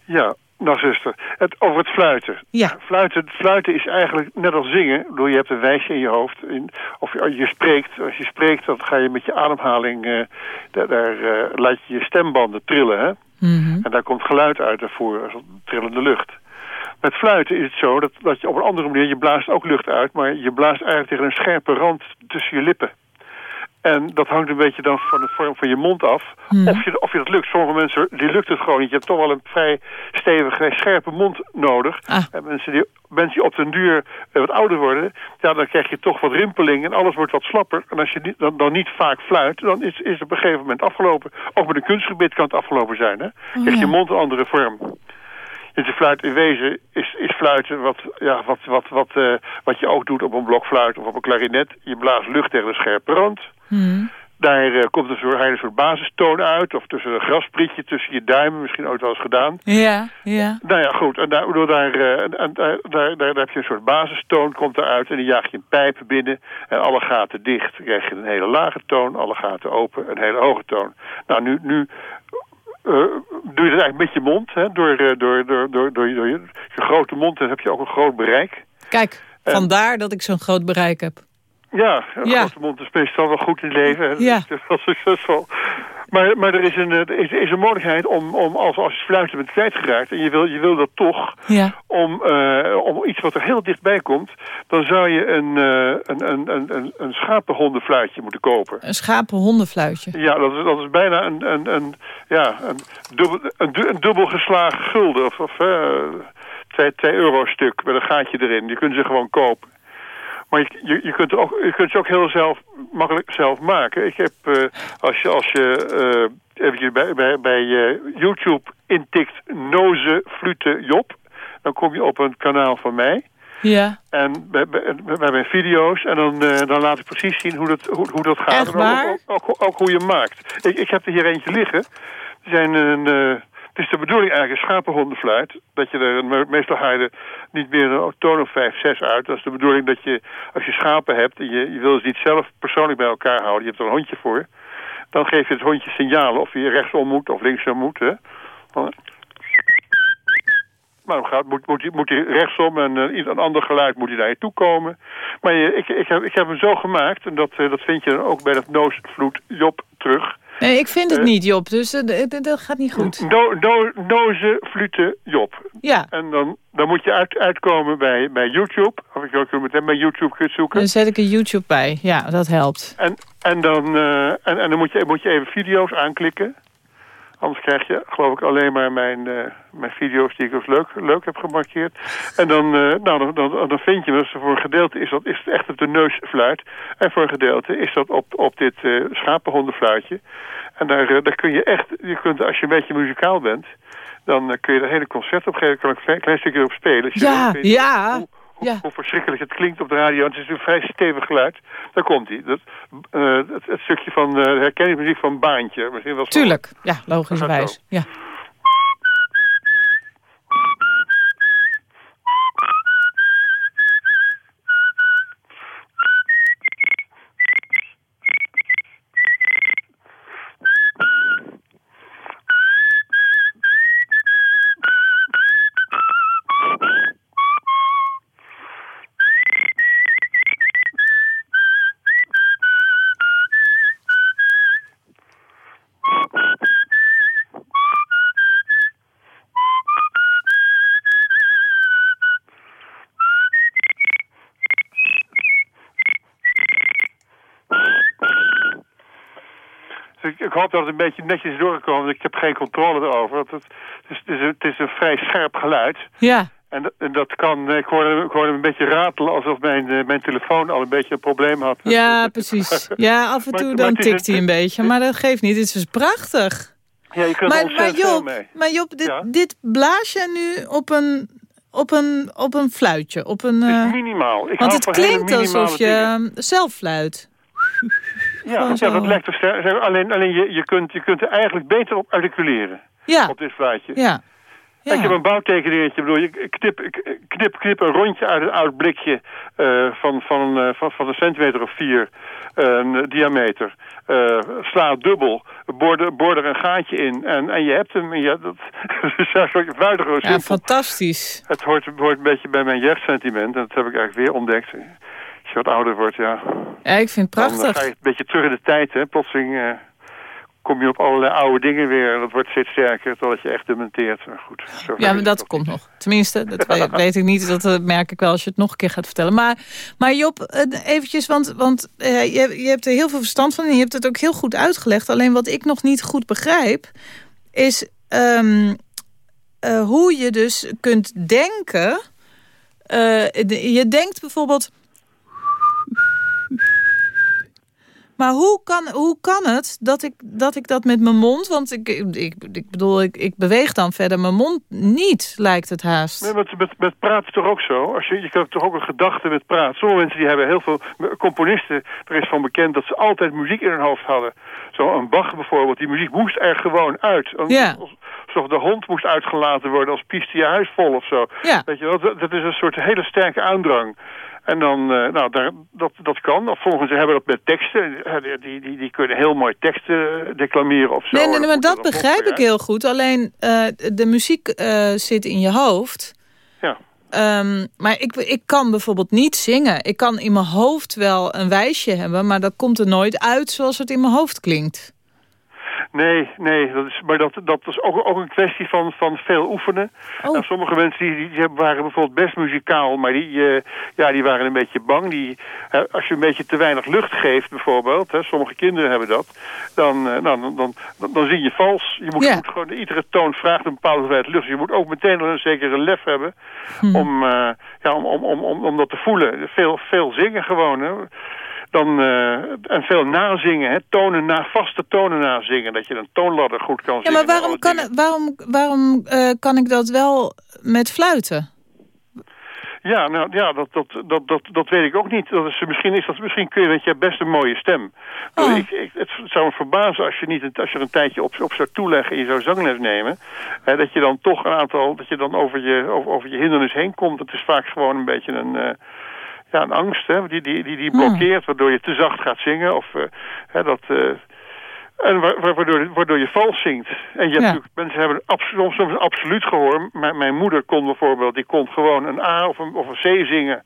[SPEAKER 8] Ja, nou zuster, het, over het fluiten.
[SPEAKER 3] Ja.
[SPEAKER 8] Fluiten, fluiten is eigenlijk net als zingen. Ik bedoel, je hebt een wijsje in je hoofd. In, of je, je spreekt. Als je spreekt, dan ga je met je ademhaling... eh, daar daar eh, laat je je stembanden trillen, hè?
[SPEAKER 3] Mhm.
[SPEAKER 8] En daar komt geluid uit daarvoor, trillende lucht. Met fluiten is het zo dat, dat je op een andere manier... je blaast ook lucht uit, maar je blaast eigenlijk tegen een scherpe rand tussen je lippen. En dat hangt een beetje dan van de vorm van je mond af.
[SPEAKER 3] Mhm.
[SPEAKER 8] Of, je, of je dat lukt. Sommige mensen, die lukt het gewoon niet. Je hebt toch wel een vrij stevige, scherpe mond nodig.
[SPEAKER 3] Ah.
[SPEAKER 8] En mensen die, mensen die op den duur eh, wat ouder worden... Ja, dan krijg je toch wat rimpeling en alles wordt wat slapper. En als je niet, dan, dan niet vaak fluit, dan is, is het op een gegeven moment afgelopen. Ook met een kunstgebied kan het afgelopen zijn. Hè? Krijgt
[SPEAKER 3] Oh,
[SPEAKER 8] je mond een andere vorm. Dus de fluit in wezen is, is fluiten wat, ja, wat, wat, wat, uh, wat je ook doet op een blokfluit of op een klarinet. Je blaast lucht tegen een scherpe rand.
[SPEAKER 3] Hmm.
[SPEAKER 8] Daar uh, komt een soort, een soort basistoon uit. Of tussen een grasprietje tussen je duimen. Misschien ooit wel eens gedaan.
[SPEAKER 3] Ja, ja.
[SPEAKER 8] Nou ja, goed. En daar, door daar, uh, en, daar, daar, daar, heb je een soort basistoon komt eruit. En die jaag je een pijp binnen. En alle gaten dicht. Dan krijg je een hele lage toon. Alle gaten open. Een hele hoge toon. Nou, nu... nu doe je dat eigenlijk met je mond. Hè? Door, door, door, door, door, door, je, je grote mond heb je ook een groot bereik.
[SPEAKER 3] Kijk, vandaar dat ik zo'n groot bereik heb.
[SPEAKER 8] Ja, een ja. grote mond is meestal wel goed in het leven.
[SPEAKER 3] Ja.
[SPEAKER 8] Dat is wel succesvol. Maar, maar er, is een, er, is, is een mogelijkheid om, om als, als je fluiten bent kwijtgeraakt... en je wil, je wil dat toch,
[SPEAKER 3] ja.
[SPEAKER 8] om, uh, om iets wat er heel dichtbij komt... dan zou je een, uh, een, een, een, een schapenhondenfluitje moeten kopen.
[SPEAKER 3] Een schapenhondenfluitje?
[SPEAKER 8] Ja, dat is, dat is bijna een, een, een, ja, een, dubbel, een, een dubbel geslagen gulden. Of, of uh, twee, twee euro stuk met een gaatje erin. Je kunt ze gewoon kopen. Maar je, je, je, kunt ook, je kunt ze ook heel zelf, makkelijk zelf maken. Ik heb, uh, als je, als je uh, eventjes bij, bij, bij uh, YouTube intikt Noze Flute Job... dan kom je op een kanaal van mij.
[SPEAKER 3] Ja.
[SPEAKER 8] En bij, bij, bij mijn video's. En dan, dan laat ik precies zien hoe dat, hoe, hoe dat gaat.
[SPEAKER 3] Echt waar?
[SPEAKER 8] Ook, ook, ook, ook, hoe je maakt. Ik, ik heb er hier eentje liggen. Er zijn een... Het is de bedoeling eigenlijk schapenhondenfluit. Dat je er, meestal ga je er niet meer een toon of vijf, zes uit. Dat is de bedoeling dat je, als je schapen hebt... en je, je wil ze niet zelf persoonlijk bij elkaar houden... je hebt er een hondje voor... dan geef je het hondje signalen of je rechtsom moet of linksom moet. Hè. Maar dan gaat, moet, moet, moet hij rechtsom en uh, een ander geluid moet hij naar je toe komen. Maar ik, ik, heb, ik heb hem zo gemaakt, en dat, uh, dat vind je dan ook bij dat noosvloed Job terug...
[SPEAKER 3] Nee, ik vind het uh, niet, Job, dus uh, dat gaat niet goed.
[SPEAKER 8] Do, do, doze, flute, Job.
[SPEAKER 3] Ja.
[SPEAKER 8] En dan, dan moet je uit, uitkomen bij, bij YouTube. Of ik ook meteen bij YouTube kunt zoeken.
[SPEAKER 3] Dan zet ik een YouTube bij. Ja, dat helpt.
[SPEAKER 8] En, en, dan, uh, en, en dan moet je, moet je even video's aanklikken. Anders krijg je, geloof ik, alleen maar mijn, uh, mijn video's die ik als leuk, leuk heb gemarkeerd. En dan, uh, nou, dan, dan, dan vind je, dus voor een gedeelte is dat is het echt op de neusfluit. En voor een gedeelte is dat op, op dit uh, schapenhondenfluitje. En daar, daar kun je echt, je kunt, als je een beetje muzikaal bent, dan kun je er hele concert op geven. kan ik een klein, stukje op spelen.
[SPEAKER 3] Dus ja, ja.
[SPEAKER 8] Ja. hoe verschrikkelijk het klinkt op de radio. Het is een vrij stevig geluid. Daar komt hij. Dat, uh, het, het, stukje van uh, herkenningsmuziek van Baantje. Misschien wel
[SPEAKER 3] Tuurlijk, ja, logischerwijs. Ja.
[SPEAKER 8] Ik hoop dat het een beetje netjes is doorgekomen. Ik heb geen controle erover. Het, het, is, het, is, een, het is een vrij scherp geluid.
[SPEAKER 3] Ja.
[SPEAKER 8] En, en dat kan, ik hoorde, ik hoorde een beetje ratelen alsof mijn, mijn telefoon al een beetje een probleem had.
[SPEAKER 3] Ja, precies. Ja, af en toe maar, dan maar tikt hij een, een beetje. Maar dat geeft niet. Het is dus prachtig.
[SPEAKER 8] Ja, je kunt
[SPEAKER 3] maar,
[SPEAKER 8] er
[SPEAKER 3] maar Job,
[SPEAKER 8] mee.
[SPEAKER 3] maar Job, dit,
[SPEAKER 8] ja?
[SPEAKER 3] dit blaas je nu op een, op een, op een fluitje. Op een,
[SPEAKER 8] uh... minimaal. Ik
[SPEAKER 3] want het klinkt alsof je
[SPEAKER 8] dingen.
[SPEAKER 3] zelf fluit.
[SPEAKER 8] Ja, ja dat lijkt er alleen, alleen je, je, kunt, je kunt er eigenlijk beter op articuleren.
[SPEAKER 3] Ja.
[SPEAKER 8] Op dit fluitje.
[SPEAKER 3] Ja.
[SPEAKER 8] Ja. Ik heb een bouwtekeningetje. Bedoel, je knip, knip, knip een rondje uit een oud blikje uh, van, van, uh, van, van een centimeter of vier uh, diameter. sla dubbel, boor, boor er een gaatje in en, en je hebt hem. Ja, dat is een soort buitengewoon
[SPEAKER 3] Ja, fantastisch.
[SPEAKER 8] Het hoort, hoort een beetje bij mijn jeugdsentiment en dat heb ik eigenlijk weer ontdekt. Je wat ouder wordt, ja.
[SPEAKER 3] Ja, ik vind het prachtig.
[SPEAKER 8] Dan ga je een beetje terug in de tijd, hè. Plotseling uh, kom je op allerlei oude dingen weer. Dat wordt steeds sterker, totdat je echt dementeert. Maar goed,
[SPEAKER 3] ja, maar dat komt nog. Tenminste, dat weet, weet, ik niet. Dat uh, merk ik wel als je het nog een keer gaat vertellen. Maar, maar Job, uh, eventjes, want, want uh, je, je hebt er heel veel verstand van... en je hebt het ook heel goed uitgelegd. Alleen wat ik nog niet goed begrijp... is um, hoe je dus kunt denken... je denkt bijvoorbeeld... Maar hoe kan, hoe kan het dat ik, dat ik dat met mijn mond... want ik, ik, ik bedoel, ik, ik beweeg dan verder mijn mond niet, lijkt het haast.
[SPEAKER 8] Nee, met, met, met praten toch ook zo? Als je, je hebt toch ook een gedachte met praten. Sommige mensen die hebben heel veel... Componisten, er is van bekend dat ze altijd muziek in hun hoofd hadden. Zo een Bach bijvoorbeeld, die muziek moest er gewoon uit.
[SPEAKER 3] Ja.
[SPEAKER 8] Alsof de hond moest uitgelaten worden als piest je huis vol of zo.
[SPEAKER 3] Ja.
[SPEAKER 8] Weet je wel, dat, dat is een soort hele sterke aandrang. En dan, uh, nou, daar, dat, dat kan. Of volgens ze hebben dat met teksten. Die, die, die kunnen heel mooi teksten declameren of zo.
[SPEAKER 3] Nee, nee, nee maar dat begrijp ik heel goed. Alleen uh, de muziek uh, zit in je hoofd.
[SPEAKER 8] Ja.
[SPEAKER 3] Um, maar ik, ik kan bijvoorbeeld niet zingen. Ik kan in mijn hoofd wel een wijsje hebben... maar dat komt er nooit uit zoals het in mijn hoofd klinkt.
[SPEAKER 8] Nee, nee, dat is, maar dat, dat is ook, ook een kwestie van, van veel oefenen.
[SPEAKER 3] Oh.
[SPEAKER 8] En sommige mensen die, die waren bijvoorbeeld best muzikaal, maar die, uh, ja, die waren een beetje bang. Die, uh, als je een beetje te weinig lucht geeft bijvoorbeeld, hè, sommige kinderen hebben dat, dan, uh, nou, dan, dan, dan, dan zing je vals. Je moet, moet gewoon, iedere toon vraagt een bepaalde hoeveelheid lucht. Dus je moet ook meteen een zekere lef hebben om, uh, ja, om, om, om, om, om dat te voelen. Veel, veel zingen gewoon, hè dan, uh, en veel nazingen, hè? tonen na, vaste tonen nazingen, dat je een toonladder goed kan
[SPEAKER 3] Ja,
[SPEAKER 8] zingen.
[SPEAKER 3] maar waarom kan, waarom, waarom uh, kan ik dat wel met fluiten?
[SPEAKER 8] Ja, nou ja, dat, dat, dat, dat, dat weet ik ook niet. Dat is, misschien, is dat, misschien kun je, weet je, best een mooie stem.
[SPEAKER 3] Oh.
[SPEAKER 8] Ik, ik, het zou me verbazen als je, niet, als je er een tijdje op, op zou toeleggen en je zou zangles nemen. Hè, dat je dan toch een aantal, dat je dan over je, over, over je hindernis heen komt. Dat is vaak gewoon een beetje een... Uh, ja, een angst hè, die, die, die, die blokkeert, waardoor je te zacht gaat zingen. Of uh, hè, dat, uh, en waardoor, waardoor je vals zingt. En je hebt
[SPEAKER 3] Ja.
[SPEAKER 8] natuurlijk, mensen hebben soms, een absoluut gehoor. Mijn, mijn moeder kon bijvoorbeeld, die kon gewoon een A of een, of een C zingen.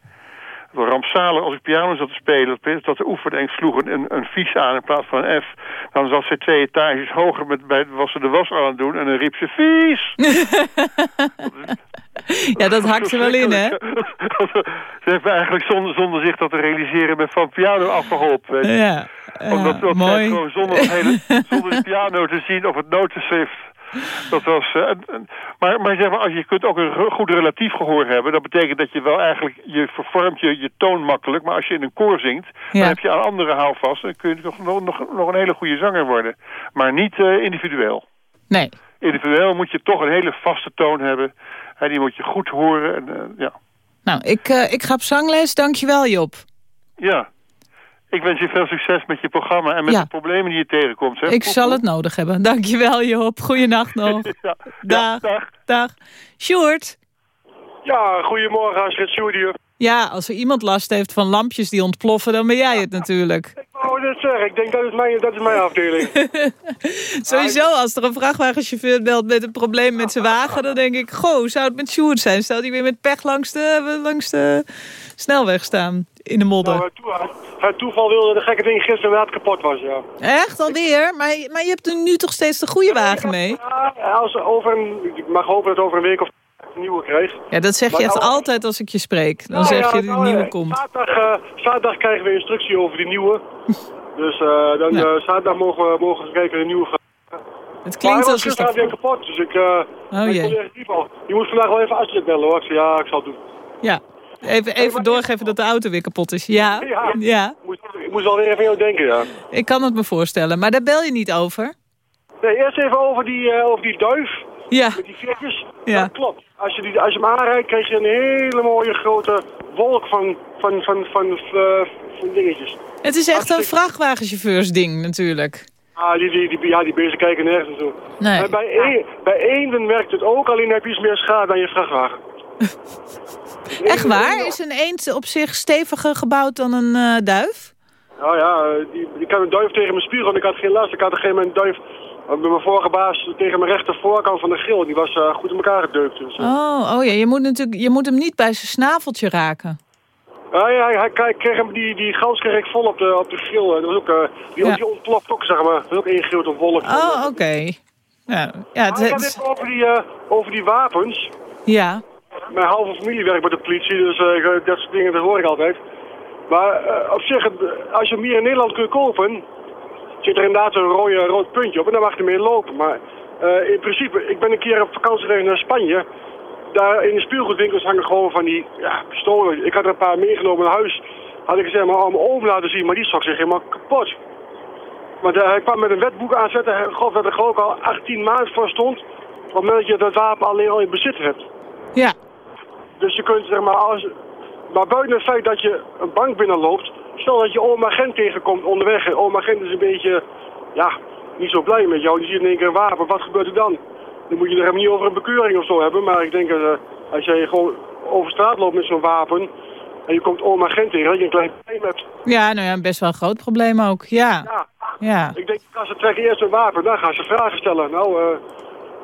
[SPEAKER 8] Door rampzalig, als ik piano zat te spelen, dat de oefende en ik sloeg een, een vies aan in plaats van een F. Dan zat ze twee etages hoger, met, bij, was ze de was aan het doen en dan riep ze vies.
[SPEAKER 3] ja, dat hakt er wel in, hè?
[SPEAKER 8] Ze heeft eigenlijk zonder, zonder zich dat te realiseren met van piano afgeholpen.
[SPEAKER 3] Ja,
[SPEAKER 8] Omdat dat
[SPEAKER 3] mooi.
[SPEAKER 8] gewoon zonder, hele, zonder de piano te zien of het notenschrift. Dat was, uh, maar, maar zeg maar, als je kunt ook een goed relatief gehoor hebben, dat betekent dat je wel eigenlijk, je vervormt je, je toon makkelijk, maar als je in een koor zingt,
[SPEAKER 3] ja.
[SPEAKER 8] dan heb je aan andere houvast en kun je nog, nog, nog, nog een hele goede zanger worden. Maar niet uh, individueel.
[SPEAKER 3] Nee.
[SPEAKER 8] Individueel moet je toch een hele vaste toon hebben. En die moet je goed horen. En, uh, ja.
[SPEAKER 3] Nou, ik, uh, ik ga op zangles. Dankjewel, Job.
[SPEAKER 8] Ja. Ik wens je veel succes met je programma en met
[SPEAKER 3] ja.
[SPEAKER 8] de problemen die je tegenkomt. Zeg.
[SPEAKER 3] Ik zal het nodig hebben. Dankjewel, Job. Goeienacht nog.
[SPEAKER 8] ja.
[SPEAKER 3] dag.
[SPEAKER 8] Ja, dag.
[SPEAKER 3] Dag. Sjoerd.
[SPEAKER 9] Ja, goedemorgen Astrid Sjoerd hier.
[SPEAKER 3] Ja, als er iemand last heeft van lampjes die ontploffen, dan ben jij het natuurlijk.
[SPEAKER 9] Ik wou net zeggen, ik denk dat is mijn, dat is mijn afdeling.
[SPEAKER 3] Sowieso, als er een vrachtwagenchauffeur belt met een probleem met zijn wagen... dan denk ik, goh, zou het met Sjoerd zijn? Stel die weer met pech langs de, langs de snelweg staan, in de modder.
[SPEAKER 9] Nou, het, het toeval wilde de gekke ding gisteren inderdaad kapot was, ja.
[SPEAKER 3] Echt, alweer? Maar, maar je hebt er nu toch steeds de goede wagen mee?
[SPEAKER 9] Ja, als over een, ik mag hopen dat over een week of een nieuwe krijg.
[SPEAKER 3] Ja, dat zeg je echt altijd als ik je spreek. Dan
[SPEAKER 9] nou,
[SPEAKER 3] zeg je
[SPEAKER 9] ja,
[SPEAKER 3] die
[SPEAKER 9] nou,
[SPEAKER 3] nieuwe komt.
[SPEAKER 9] Zaterdag, uh, zaterdag krijgen we instructie over die nieuwe. dus uh, dan, ja. uh, zaterdag mogen we, mogen we kijken naar de nieuwe
[SPEAKER 3] het klinkt als
[SPEAKER 9] een stap. weer kapot, dus ik... Uh,
[SPEAKER 3] oh jee.
[SPEAKER 9] Je moet vandaag wel even Astrid bellen hoor. Ik zei, ja, ik zal het doen.
[SPEAKER 3] Ja, even, even doorgeven dat de auto weer kapot is. Ja,
[SPEAKER 9] ja.
[SPEAKER 3] ja.
[SPEAKER 9] Ik, moest, ik moest alweer even aan jou denken, ja.
[SPEAKER 3] Ik kan het me voorstellen, maar daar bel je niet over?
[SPEAKER 9] Nee, eerst even over die, uh, over die duif.
[SPEAKER 3] Ja.
[SPEAKER 9] Met die vetjes.
[SPEAKER 3] Ja.
[SPEAKER 9] Dat klopt. Als je, die, als je hem aanrijdt, krijg je een hele mooie grote wolk van, van, van, van, uh, van dingetjes.
[SPEAKER 3] Het is echt een vrachtwagenchauffeursding natuurlijk.
[SPEAKER 9] Ah, die, die, die, ja, die beesten kijken nergens naartoe.
[SPEAKER 3] Nee.
[SPEAKER 9] En bij, e bij eenden werkt het ook, alleen heb je iets meer schade aan je vrachtwagen.
[SPEAKER 3] Echt waar? Is een eend op zich steviger gebouwd dan een uh, duif?
[SPEAKER 9] Nou ja, die, die kan een duif tegen mijn spiegel en ik had geen last. Ik had er geen moment duif mijn vorige baas tegen mijn rechter voorkant van de grill. Die was uh, goed in elkaar gedeukt. Dus,
[SPEAKER 3] uh. oh, oh ja, je moet, natuurlijk, je moet hem niet bij zijn snaveltje raken.
[SPEAKER 9] Ja, ja hij, hij kreeg hem, die, die gans kreeg ik vol op de, op de grill. Dat was ook, uh, die, ja. die ontploft ook, zeg maar. Dat was ook één grote wolk.
[SPEAKER 3] Oh, oké. Okay. Ja, ja,
[SPEAKER 9] het, ik had het over die, uh, over die wapens.
[SPEAKER 3] Ja.
[SPEAKER 9] Mijn halve familie werkt bij de politie, dus dat soort dingen dat hoor ik altijd. Maar op zich, als je hem hier in Nederland kunt kopen, zit er inderdaad een rode, rood puntje op en dan mag je ermee lopen. Maar uh, in principe, ik ben een keer op vakantie geweest naar Spanje. Daar in de speelgoedwinkels hangen gewoon van die ja, pistolen. Ik had er een paar meegenomen naar huis. Had ik gezegd, maar om oven laten zien, maar die schrok zich helemaal kapot. Maar de- hij kwam met een wetboek aanzetten. Geloof dat er ook al 18 maanden voor stond. Op het moment dat je dat wapen alleen al in bezit hebt.
[SPEAKER 3] Ja.
[SPEAKER 9] Dus je kunt zeg maar als... Maar buiten het feit dat je een bank binnenloopt... Stel dat je oma Gent tegenkomt onderweg. En oma Gent is een beetje... Ja, niet zo blij met jou. Die ziet in één keer een wapen. Wat gebeurt er dan? Dan moet je er helemaal niet over een bekeuring of zo hebben. Maar ik denk dat eh, als jij gewoon over straat loopt met zo'n wapen... En je komt oma Gent tegen, dat je een klein probleem hebt.
[SPEAKER 3] Ja, nou ja, best wel een groot probleem ook. Ja.
[SPEAKER 9] Ja.
[SPEAKER 3] Ja.
[SPEAKER 9] Ik denk, als ze trekken eerst een wapen, dan gaan ze vragen stellen. Nou, eh,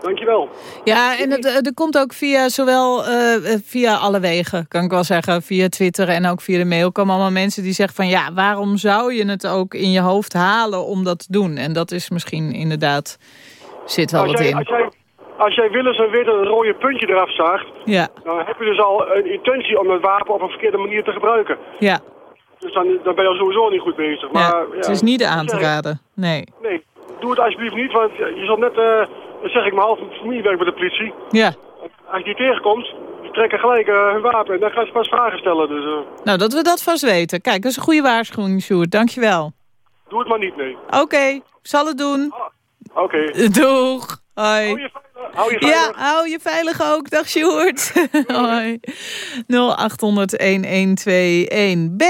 [SPEAKER 9] dankjewel.
[SPEAKER 3] Ja, en het, er komt ook via zowel eh, eh, via alle wegen, kan ik wel zeggen, via Twitter en ook via de mail, komen allemaal mensen die zeggen van ja, waarom zou je het ook in je hoofd halen om dat te doen? En dat is misschien inderdaad, zit wel wat in.
[SPEAKER 9] als, jij, als jij willens en dat het rode puntje eraf zaagt,
[SPEAKER 3] Ja,
[SPEAKER 9] dan heb je dus al een intentie om het wapen op een verkeerde manier te gebruiken.
[SPEAKER 3] ja,
[SPEAKER 9] Dus dan, dan ben je al sowieso niet goed bezig. Maar,
[SPEAKER 3] ja.
[SPEAKER 9] ja,
[SPEAKER 3] Het is niet aan te raden. Nee.
[SPEAKER 9] Nee, doe het alsjeblieft niet, want je zult net, eh zeg ik, mijn halve familie werkt bij de politie.
[SPEAKER 3] Ja.
[SPEAKER 9] Als je die tegenkomt, die trekken gelijk eh, hun wapen en dan gaan ze pas vragen stellen. Dus eh,
[SPEAKER 3] Nou, dat we dat vast weten. Kijk, dat is een goede waarschuwing, Sjoerd. Dankjewel.
[SPEAKER 9] doe het maar niet, nee.
[SPEAKER 3] Oké, zal het doen.
[SPEAKER 9] Oké.
[SPEAKER 3] Doeg. Hoi.
[SPEAKER 9] Hou je Hou je
[SPEAKER 3] Ja,
[SPEAKER 9] veilig.
[SPEAKER 3] hou je veilig ook. Dag Sjoerd. Hoi. 0800-1121. B,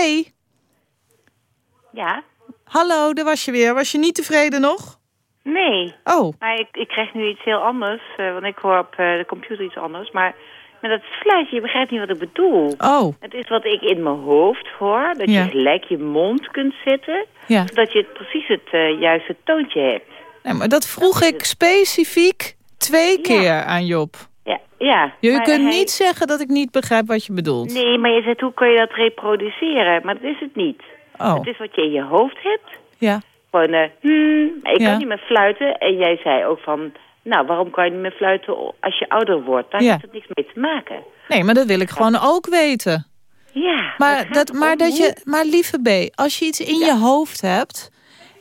[SPEAKER 10] Ja?
[SPEAKER 3] hallo, daar was je weer. Was je niet tevreden nog?
[SPEAKER 10] Nee.
[SPEAKER 3] Oh,
[SPEAKER 10] Maar ik, ik krijg nu iets heel anders, eh, want ik hoor op eh, de computer iets anders. Maar met dat fluitje, je begrijpt niet wat ik bedoel.
[SPEAKER 3] oh,
[SPEAKER 10] Het is wat ik in mijn hoofd hoor, dat
[SPEAKER 3] Ja.
[SPEAKER 10] je gelijk je mond kunt zetten,
[SPEAKER 3] ja.
[SPEAKER 10] zodat je precies het eh, juiste toontje hebt.
[SPEAKER 3] Nee, maar dat vroeg ik specifiek twee keer aan Job.
[SPEAKER 10] Ja, ja.
[SPEAKER 3] Je
[SPEAKER 10] maar
[SPEAKER 3] kunt
[SPEAKER 10] hij-
[SPEAKER 3] niet zeggen dat ik niet begrijp wat je bedoelt.
[SPEAKER 10] Nee, maar je zegt hoe kun je dat reproduceren? Maar dat is het niet.
[SPEAKER 3] Oh,
[SPEAKER 10] Het is wat je in je hoofd hebt.
[SPEAKER 3] ja.
[SPEAKER 10] Gewoon, eh, hmm, ik
[SPEAKER 3] Ja.
[SPEAKER 10] kan niet meer fluiten. En jij zei ook van, nou, waarom kan je niet meer fluiten als je ouder wordt? Daar
[SPEAKER 3] Ja.
[SPEAKER 10] heeft het niks mee te maken.
[SPEAKER 3] Nee, maar dat wil ik gewoon ook weten.
[SPEAKER 10] Ja.
[SPEAKER 3] Maar, dat, maar, dat je, maar lieve B, als je iets in je hoofd hebt...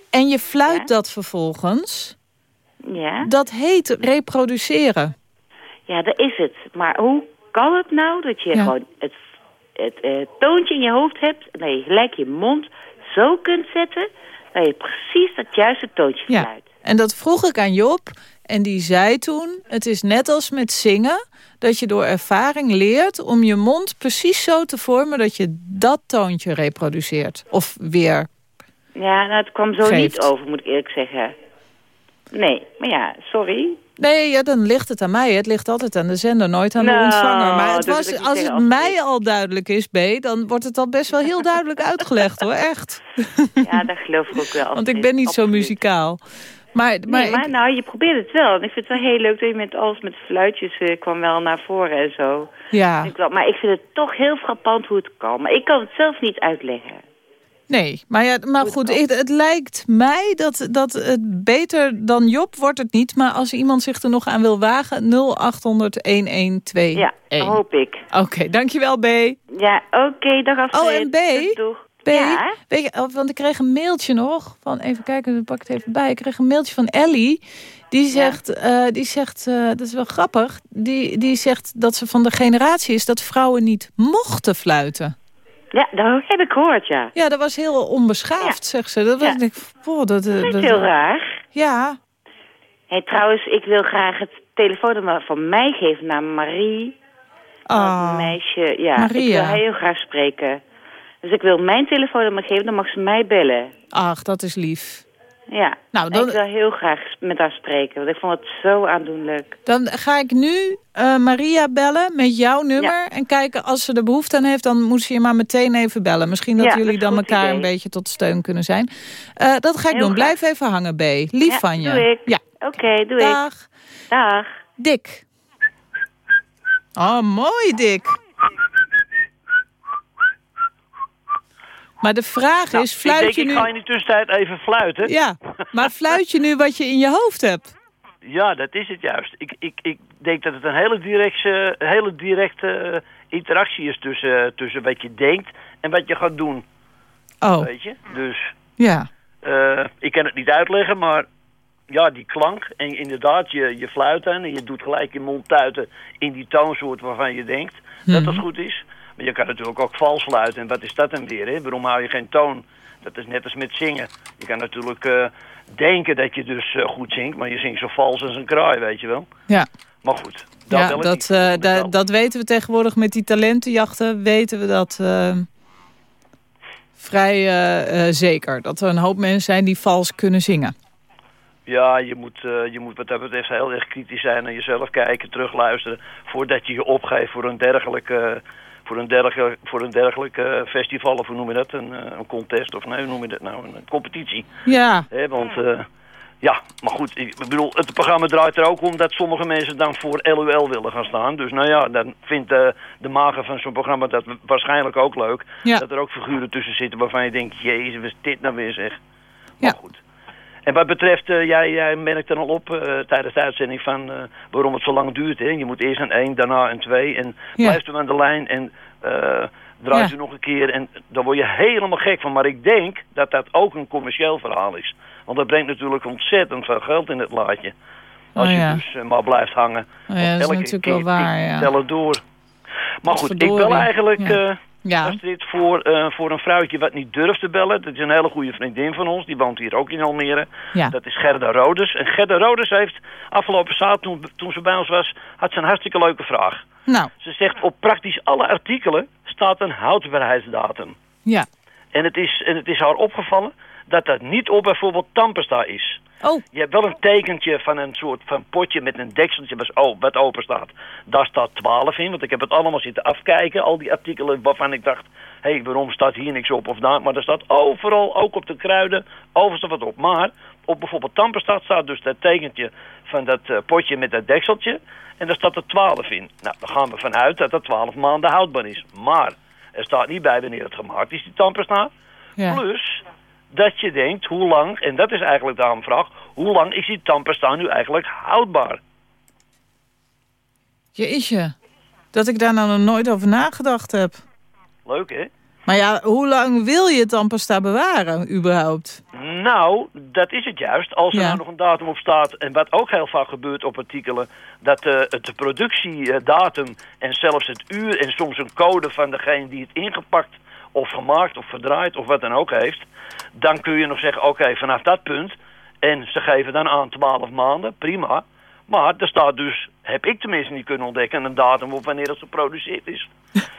[SPEAKER 3] en je fluit dat vervolgens,
[SPEAKER 10] Ja.
[SPEAKER 3] dat heet reproduceren.
[SPEAKER 10] ja, dat is het. Maar hoe kan het nou dat je gewoon het, het eh, toontje in je hoofd hebt... en dat je gelijk je mond zo kunt zetten... dat je precies dat juiste toontje
[SPEAKER 3] Ja.
[SPEAKER 10] fluit.
[SPEAKER 3] En dat vroeg ik aan Job. En die zei toen, het is net als met zingen... dat je door ervaring leert om je mond precies zo te vormen... dat je dat toontje reproduceert. Of weer.
[SPEAKER 10] Ja, nou, het kwam zo
[SPEAKER 3] Geeft.
[SPEAKER 10] niet over, moet ik eerlijk zeggen. Nee, maar ja, sorry.
[SPEAKER 3] Nee, ja, dan ligt het aan mij. Het ligt altijd aan de zender, nooit aan de
[SPEAKER 10] Nou,
[SPEAKER 3] ontvanger. Maar het was, als het mij al duidelijk is, B... dan wordt het al best wel heel duidelijk uitgelegd, hoor. Echt.
[SPEAKER 10] Ja, dat geloof ik ook wel.
[SPEAKER 3] Want ik ben niet zo muzikaal. Maar, maar,
[SPEAKER 10] nee, maar
[SPEAKER 3] ik-
[SPEAKER 10] nou, je probeert het wel. En ik vind het wel heel leuk dat je met alles met fluitjes eh, kwam wel naar voren en zo.
[SPEAKER 3] ja,
[SPEAKER 10] Ik wel, maar ik vind het toch heel frappant hoe het kan. Maar ik kan het zelf niet uitleggen.
[SPEAKER 3] Nee. Maar, ja, maar goed, het, het lijkt mij dat, dat het beter dan Job wordt het niet. Maar als iemand zich er nog aan wil wagen, 0800-1121.
[SPEAKER 10] Ja, hoop ik.
[SPEAKER 3] Oké, dankjewel B.
[SPEAKER 10] Ja, oké, dag Astrid.
[SPEAKER 3] Oh, en B? B,
[SPEAKER 10] Ja?
[SPEAKER 3] weet je, oh, want ik kreeg een mailtje nog. Van, even kijken, ik pak het even bij. Ik kreeg een mailtje van Ellie. Die zegt, eh, die zegt eh, dat is wel grappig. Die, die zegt dat ze van de generatie is dat vrouwen niet mochten fluiten.
[SPEAKER 10] Ja, dat heb ik gehoord, ja.
[SPEAKER 3] Ja, dat was heel onbeschaafd, zegt ze. Dat was,
[SPEAKER 10] Ja.
[SPEAKER 3] ik boah, dat, eh,
[SPEAKER 10] Dat heel raar.
[SPEAKER 3] Ja,
[SPEAKER 10] Hey, trouwens, ik wil graag het telefoonnummer van mij geven naar Marie.
[SPEAKER 3] Ah,
[SPEAKER 10] Een meisje, ja.
[SPEAKER 3] Maria.
[SPEAKER 10] Ik wil heel graag spreken. Dus ik wil mijn telefoonnummer geven, dan mag ze mij bellen.
[SPEAKER 3] ach, dat is lief.
[SPEAKER 10] Ja,
[SPEAKER 3] Nou, dan-
[SPEAKER 10] ik wil heel graag met haar spreken, want ik vond het zo aandoenlijk.
[SPEAKER 3] Dan ga ik nu eh, Maria bellen met jouw nummer.
[SPEAKER 10] Ja.
[SPEAKER 3] En kijken, als ze er behoefte aan heeft, dan moet ze je maar meteen even bellen. Misschien dat
[SPEAKER 10] Ja,
[SPEAKER 3] jullie dan elkaar
[SPEAKER 10] idee.
[SPEAKER 3] een beetje tot steun kunnen zijn. Eh, dat ga ik
[SPEAKER 10] Heel
[SPEAKER 3] doen.
[SPEAKER 10] graag.
[SPEAKER 3] Blijf even hangen, B. Lief
[SPEAKER 10] ja,
[SPEAKER 3] van je.
[SPEAKER 10] doe ik.
[SPEAKER 3] Ja,
[SPEAKER 10] Oké, doe ik.
[SPEAKER 3] dag.
[SPEAKER 10] Dag.
[SPEAKER 3] Dick. Oh, mooi, Dick. Maar de vraag
[SPEAKER 11] Nou,
[SPEAKER 3] is, fluit
[SPEAKER 11] ik denk,
[SPEAKER 3] je
[SPEAKER 11] ik
[SPEAKER 3] nu...
[SPEAKER 11] ga in de tussentijd even fluiten.
[SPEAKER 3] Ja, maar fluit je nu wat je in je hoofd hebt?
[SPEAKER 11] Ja, dat is het juist. Ik, ik, ik denk dat het een hele directe, hele directe eh, interactie is tussen, tussen wat je denkt en wat je gaat doen.
[SPEAKER 3] Oh,
[SPEAKER 11] Weet je? Dus
[SPEAKER 3] ja.
[SPEAKER 11] eh, ik kan het niet uitleggen, maar ja, die klank. En inderdaad, je, je fluit aan en je doet gelijk je mond tuiten in die toonsoort waarvan je denkt dat
[SPEAKER 3] Mhm.
[SPEAKER 11] dat goed is. Maar je kan natuurlijk ook vals fluiten. En wat is dat dan weer? Hè? Waarom hou je geen toon Dat is net als met zingen. Je kan natuurlijk eh, denken dat je dus eh, goed zingt, maar je zingt zo vals als een kraai, weet je wel.
[SPEAKER 3] Ja.
[SPEAKER 11] Maar goed, dat
[SPEAKER 3] ja, dat, da- dat weten we tegenwoordig met die talentenjachten. Weten we dat vrij zeker. Dat er een hoop mensen zijn die vals kunnen zingen.
[SPEAKER 11] Ja, je moet, je moet wat dat betreft heel erg kritisch zijn naar jezelf kijken, terugluisteren, voordat je je opgeeft voor een dergelijke, voor een dergelijke, voor een dergelijke festival, of hoe noem je dat, een, eh, een contest, of nee, hoe noem je dat nou, een competitie.
[SPEAKER 3] Ja,
[SPEAKER 11] Hè, want eh, ja, maar goed, ik bedoel, het programma draait er ook om dat sommige mensen dan voor LUL willen gaan staan. Dus nou ja, dan vindt eh, de mager van zo'n programma dat waarschijnlijk ook leuk.
[SPEAKER 3] Ja.
[SPEAKER 11] Dat er ook figuren tussen zitten waarvan je denkt, jezus, wat is dit nou weer zeg.
[SPEAKER 3] Ja.
[SPEAKER 11] Maar goed. En wat betreft, eh, jij, jij merkt er al op eh, tijdens de uitzending van eh, waarom het zo lang duurt. Hè? Je moet eerst een 1, daarna een 2 en
[SPEAKER 3] Ja.
[SPEAKER 11] blijft u aan de lijn en draait
[SPEAKER 3] Ja.
[SPEAKER 11] u nog een keer. En daar word je helemaal gek van. Maar ik denk dat dat ook een commercieel verhaal is. Want dat brengt natuurlijk ontzettend veel geld in het laadje. Als
[SPEAKER 3] Oh,
[SPEAKER 11] je dus maar blijft hangen.
[SPEAKER 3] Oh ja, dat is natuurlijk
[SPEAKER 11] keer
[SPEAKER 3] wel waar, ja.
[SPEAKER 11] Tellen door. Maar goed, ik bel eigenlijk...
[SPEAKER 3] Ja. ja.
[SPEAKER 11] Astrid, voor, eh, voor een vrouwtje wat niet durft te bellen. Dat is een hele goede vriendin van ons. Die woont hier ook in Almere.
[SPEAKER 3] Ja.
[SPEAKER 11] Dat is Gerda Roders. En Gerda Roders heeft afgelopen zaterdag, toen, toen ze bij ons was, had ze een hartstikke leuke vraag.
[SPEAKER 3] Nou,
[SPEAKER 11] Ze zegt, op praktisch alle artikelen staat een houdbaarheidsdatum.
[SPEAKER 3] ja.
[SPEAKER 11] En het is, en het is haar opgevallen dat dat niet op bijvoorbeeld tandpasta is.
[SPEAKER 3] Oh,
[SPEAKER 11] Je hebt wel een tekentje van een soort van potje met een dekseltje wat, oh, wat open staat. Daar staat 12 in, want ik heb het allemaal zitten afkijken. Al die artikelen waarvan ik dacht, hé, hey, waarom staat hier niks op of daar? Maar er staat overal, ook op de kruiden, overal wat op. Maar op bijvoorbeeld tandpasta staat dus dat tekentje van dat eh, potje met dat dekseltje. En daar staat er 12 in. Nou, dan gaan we vanuit dat dat 12 maanden houdbaar is. Maar er staat niet bij wanneer het gemaakt is, die tandpasta.
[SPEAKER 3] ja.
[SPEAKER 11] Plus dat je denkt, hoe lang, en dat is eigenlijk de aanvraag, hoe lang is die tandpasta nu eigenlijk houdbaar?
[SPEAKER 3] Jeetje. Dat ik daar nou nog nooit over nagedacht heb.
[SPEAKER 11] Leuk, hè?
[SPEAKER 3] Maar ja, hoe lang wil je het dan pasta bewaren, überhaupt?
[SPEAKER 11] Nou, dat is het juist. Als er
[SPEAKER 3] Ja.
[SPEAKER 11] nou nog een datum op staat, en wat ook heel vaak gebeurt op artikelen, dat eh, het de productiedatum en zelfs het uur en soms een code van degene die het ingepakt of gemaakt of verdraaid of wat dan ook heeft, dan kun je nog zeggen, oké, vanaf dat punt, en ze geven dan aan 12 maanden, prima. Maar er staat dus, heb ik tenminste niet kunnen ontdekken, een datum op wanneer het geproduceerd is.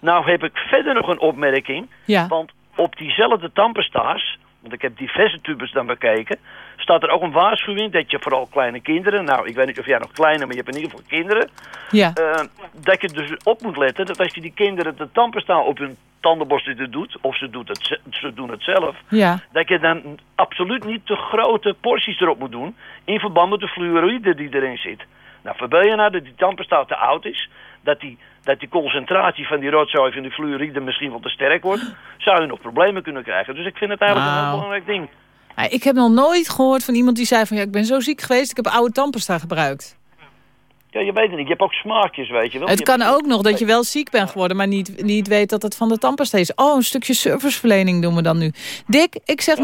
[SPEAKER 11] nou heb ik verder nog een opmerking.
[SPEAKER 3] Ja.
[SPEAKER 11] Want op diezelfde tandpasta's, want ik heb diverse tubes dan bekeken, staat er ook een waarschuwing dat je vooral kleine kinderen, nou ik weet niet of jij nog kleiner, maar je hebt in ieder geval kinderen,
[SPEAKER 3] Ja.
[SPEAKER 11] eh, dat je dus op moet letten dat als je die kinderen de tandpasta op hun tandenborstel doet, of ze, doet het, ze- ze doen het zelf,
[SPEAKER 3] Ja.
[SPEAKER 11] dat je dan absoluut niet te grote porties erop moet doen in verband met de fluoride die erin zit. Nou, verbeel je nou dat die tandpasta te oud is, dat die, dat die concentratie van die rotzooi van die fluoride misschien wel te sterk wordt, zou je nog problemen kunnen krijgen. Dus ik vind het eigenlijk een heel
[SPEAKER 3] Wauw.
[SPEAKER 11] belangrijk ding.
[SPEAKER 3] Ik heb nog nooit gehoord van iemand die zei van... ja, ik ben zo ziek geweest, ik heb oude tandpasta gebruikt.
[SPEAKER 11] Ja, je weet het niet. Je hebt ook smaakjes, weet je wel.
[SPEAKER 3] Het
[SPEAKER 11] Je
[SPEAKER 3] kan ook nog dat je wel ziek bent geworden... maar niet, niet weet dat het van de tandpasta is. Oh, een stukje serviceverlening doen we dan nu. Dick, ik zeg 0800-1121.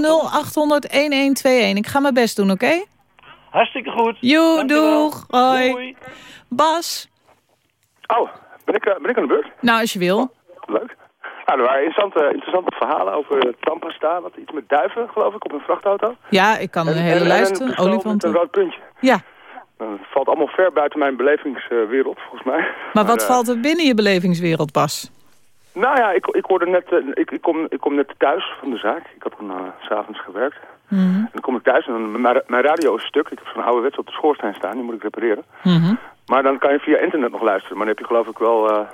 [SPEAKER 3] Ik ga mijn best doen, oké?
[SPEAKER 11] Hartstikke goed.
[SPEAKER 3] Joe, doeg. Hoi.
[SPEAKER 11] Doei.
[SPEAKER 3] Bas,
[SPEAKER 12] Oh, ben ik, eh, ben ik aan de beurt?
[SPEAKER 3] nou als je wil.
[SPEAKER 12] Leuk. Nou, er waren interessante, interessante verhalen over tandpasta. Wat iets met duiven, geloof ik, op een vrachtauto.
[SPEAKER 3] Ja, ik kan een
[SPEAKER 12] En-
[SPEAKER 3] hele
[SPEAKER 12] en-
[SPEAKER 3] lijst
[SPEAKER 12] een met
[SPEAKER 3] Olifanten.
[SPEAKER 12] een rood puntje.
[SPEAKER 3] Ja,
[SPEAKER 12] Nou, Het valt allemaal ver buiten mijn belevingswereld, volgens mij.
[SPEAKER 3] maar wat
[SPEAKER 12] eh,
[SPEAKER 3] valt er binnen je belevingswereld, Bas?
[SPEAKER 12] Nou ja, ik, ik hoorde net, eh, ik, ik, kom, ik kom net thuis van de zaak. Ik heb toen uh, s'avonds gewerkt.
[SPEAKER 3] Mhm.
[SPEAKER 12] En dan kom ik thuis en dan, mijn, mijn radio is stuk. Ik heb zo'n oude wets op de schoorsteen staan, die moet ik repareren.
[SPEAKER 3] Mhm.
[SPEAKER 12] Maar dan kan je via internet nog luisteren. Maar dan heb je geloof ik wel eh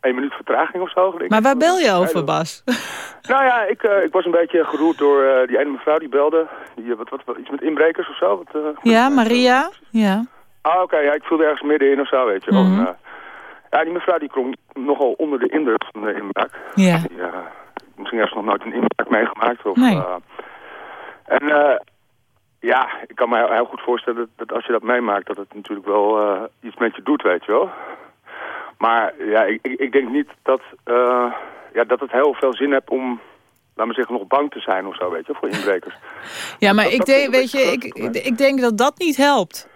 [SPEAKER 12] één minuut vertraging of zo. denk ik.
[SPEAKER 3] Maar waar bel je over, Bas?
[SPEAKER 12] Nou ja, ik, eh, ik was een beetje geroerd door eh, die ene mevrouw die belde. Die, wat, wat, wat, iets met inbrekers of zo. Wat,
[SPEAKER 3] Ja, Maria? Ja.
[SPEAKER 12] Ah, oké, ja, ik voelde ergens middenin of zo, weet je wel.
[SPEAKER 3] Mhm.
[SPEAKER 12] Ja, die mevrouw die klonk nogal onder de indruk van de inbraak.
[SPEAKER 3] Ja.
[SPEAKER 12] Die, misschien heeft ze nog nooit een inbraak meegemaakt. Of,
[SPEAKER 3] Nee.
[SPEAKER 12] en ja, ik kan me heel, goed voorstellen dat, dat als je dat meemaakt, dat het natuurlijk wel eh, iets met je doet, weet je wel. Maar ja, ik, ik, ik denk niet dat, eh, ja, dat het heel veel zin heeft om, laat maar zeggen, nog bang te zijn of zo, weet je, voor inbrekers.
[SPEAKER 3] Ja, maar
[SPEAKER 12] Dat-
[SPEAKER 3] ik
[SPEAKER 12] dat
[SPEAKER 3] denk, weet je, ik, ik denk dat dat niet helpt.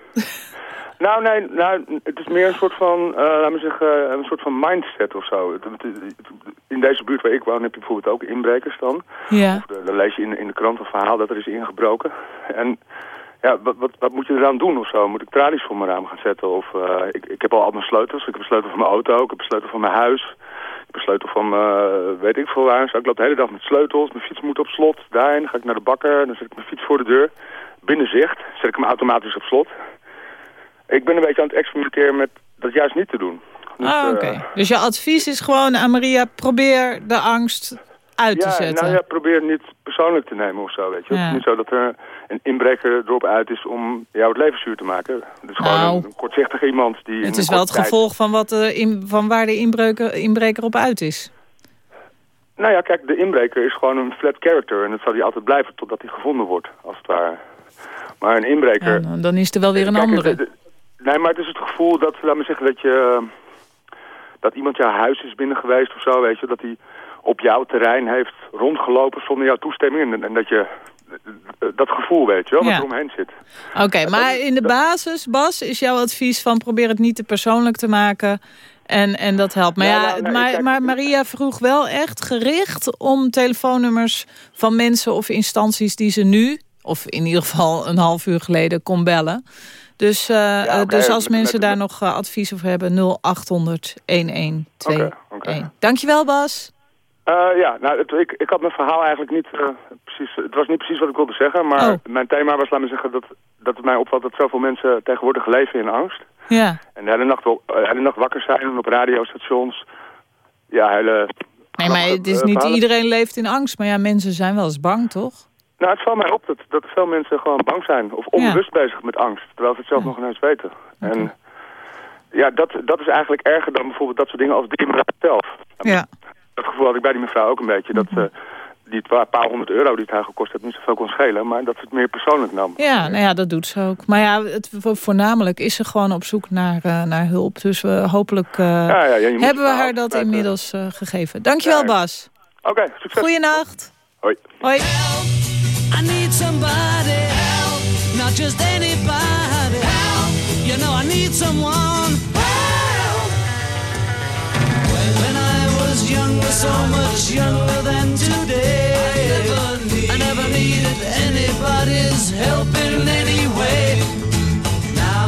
[SPEAKER 12] Nou, nee, nou, het is meer een soort van, uh, laten we zeggen, een soort van mindset of zo. In deze buurt waar ik woon heb je bijvoorbeeld ook inbrekers dan.
[SPEAKER 3] Ja.
[SPEAKER 12] dan lees je in, in de krant een verhaal dat er is ingebroken. En ja, wat, wat, wat moet je eraan doen of zo? Moet ik tralies voor mijn raam gaan zetten? Of uh, ik, ik heb al al mijn sleutels. Ik heb een sleutel van mijn auto, ik heb een sleutel van mijn huis. Ik heb een sleutel van mijn, weet ik veel waar. ik loop de hele dag met sleutels. Mijn fiets moet op slot. Daarin ga ik naar de bakker. Dan zet ik mijn fiets voor de deur. Binnen zicht zet ik hem automatisch op slot. Ik ben een beetje aan het experimenteren met dat juist niet te doen.
[SPEAKER 3] Dus, ah, oké. Dus je advies is gewoon aan Maria, probeer de angst uit te zetten.
[SPEAKER 12] Nou ja, probeer het niet persoonlijk te nemen of zo, weet je. Het is niet zo dat er een inbreker erop uit is om jou het leven zuur te maken. Het is gewoon nou. een, kortzichtige iemand die...
[SPEAKER 3] Het is wel het gevolg van, wat, uh, in, van waar de inbreker, inbreker op uit is.
[SPEAKER 12] Nou ja, kijk, de inbreker is gewoon een flat character. En dat zal hij altijd blijven totdat hij gevonden wordt, als het ware. Maar een inbreker...
[SPEAKER 3] Ja, dan is er wel weer een andere.
[SPEAKER 12] Nee, maar het is het gevoel dat, laat me zeggen, dat je... Dat iemand jouw huis is binnen geweest of zo, weet je. Dat hij op jouw terrein heeft rondgelopen zonder jouw toestemming. En, en dat je dat gevoel, weet je wel, wat er omheen zit.
[SPEAKER 3] Oké, maar in de basis, Bas, is jouw advies van probeer het niet te persoonlijk te maken... En, en dat helpt. Maar, ja, nou, maar, maar Maria vroeg wel echt gericht om telefoonnummers van mensen of instanties die ze nu, of in ieder geval een half uur geleden, kon bellen. Dus, uh, dus als mensen daar nog uh, advies over hebben, 0800 1121. Okay, okay. Dankjewel Bas.
[SPEAKER 12] Uh, ja, nou, het, ik, ik had mijn verhaal eigenlijk niet uh, precies... Het was niet precies wat ik wilde zeggen, maar oh. mijn thema was, laat me zeggen, dat, dat het mij opvalt dat zoveel mensen tegenwoordig leven in angst.
[SPEAKER 3] Ja.
[SPEAKER 12] En de hele nacht, wel, hele nacht wakker zijn en op radiostations. Ja, hele...
[SPEAKER 3] Nee, maar het is niet iedereen leeft in angst, maar ja, mensen zijn wel eens bang, toch?
[SPEAKER 12] Nou, het valt mij op dat, dat veel mensen gewoon bang zijn. Of onbewust bezig met angst, terwijl ze het zelf nog ineens weten. En ja, dat, dat is eigenlijk erger dan bijvoorbeeld dat soort dingen als de zelf.
[SPEAKER 3] Ja
[SPEAKER 12] dat gevoel had ik bij die mevrouw ook een beetje. Dat uh, die paar honderd euro die het haar gekost heeft niet zoveel kon schelen. Maar dat ze het meer persoonlijk nam.
[SPEAKER 3] Ja, nou ja, dat doet ze ook. Maar ja, het, voornamelijk is ze gewoon op zoek naar, uh, naar hulp. Dus we hopelijk uh, ja, ja, hebben we haar dat inmiddels uh, gegeven. Dankjewel Bas.
[SPEAKER 12] Oké, okay, succes.
[SPEAKER 3] Goeienacht.
[SPEAKER 12] Hoi.
[SPEAKER 3] Hoi.
[SPEAKER 13] I need somebody help, not just anybody help. You know I need someone help. When I was younger, so much younger than today. I never, needed anybody's help in any way.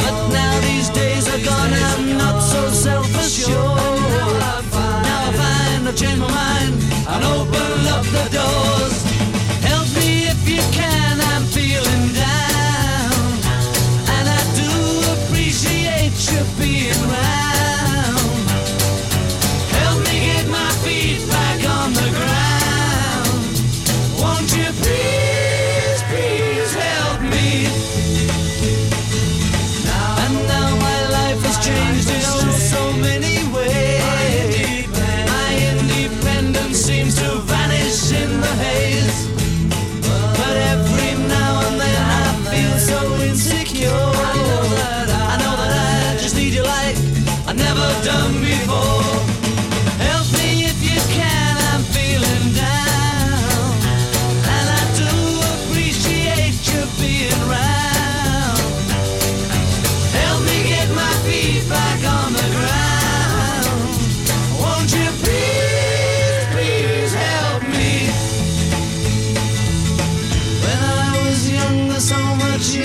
[SPEAKER 13] But now these days are gone, I'm not so self-assured. Now I find, I changed my mind and open up the doors.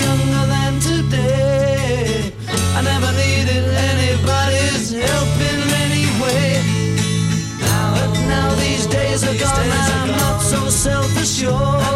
[SPEAKER 13] younger than today. I never needed anybody's help in any way. Now, but now these days are gone, I'm not so self
[SPEAKER 3] assured.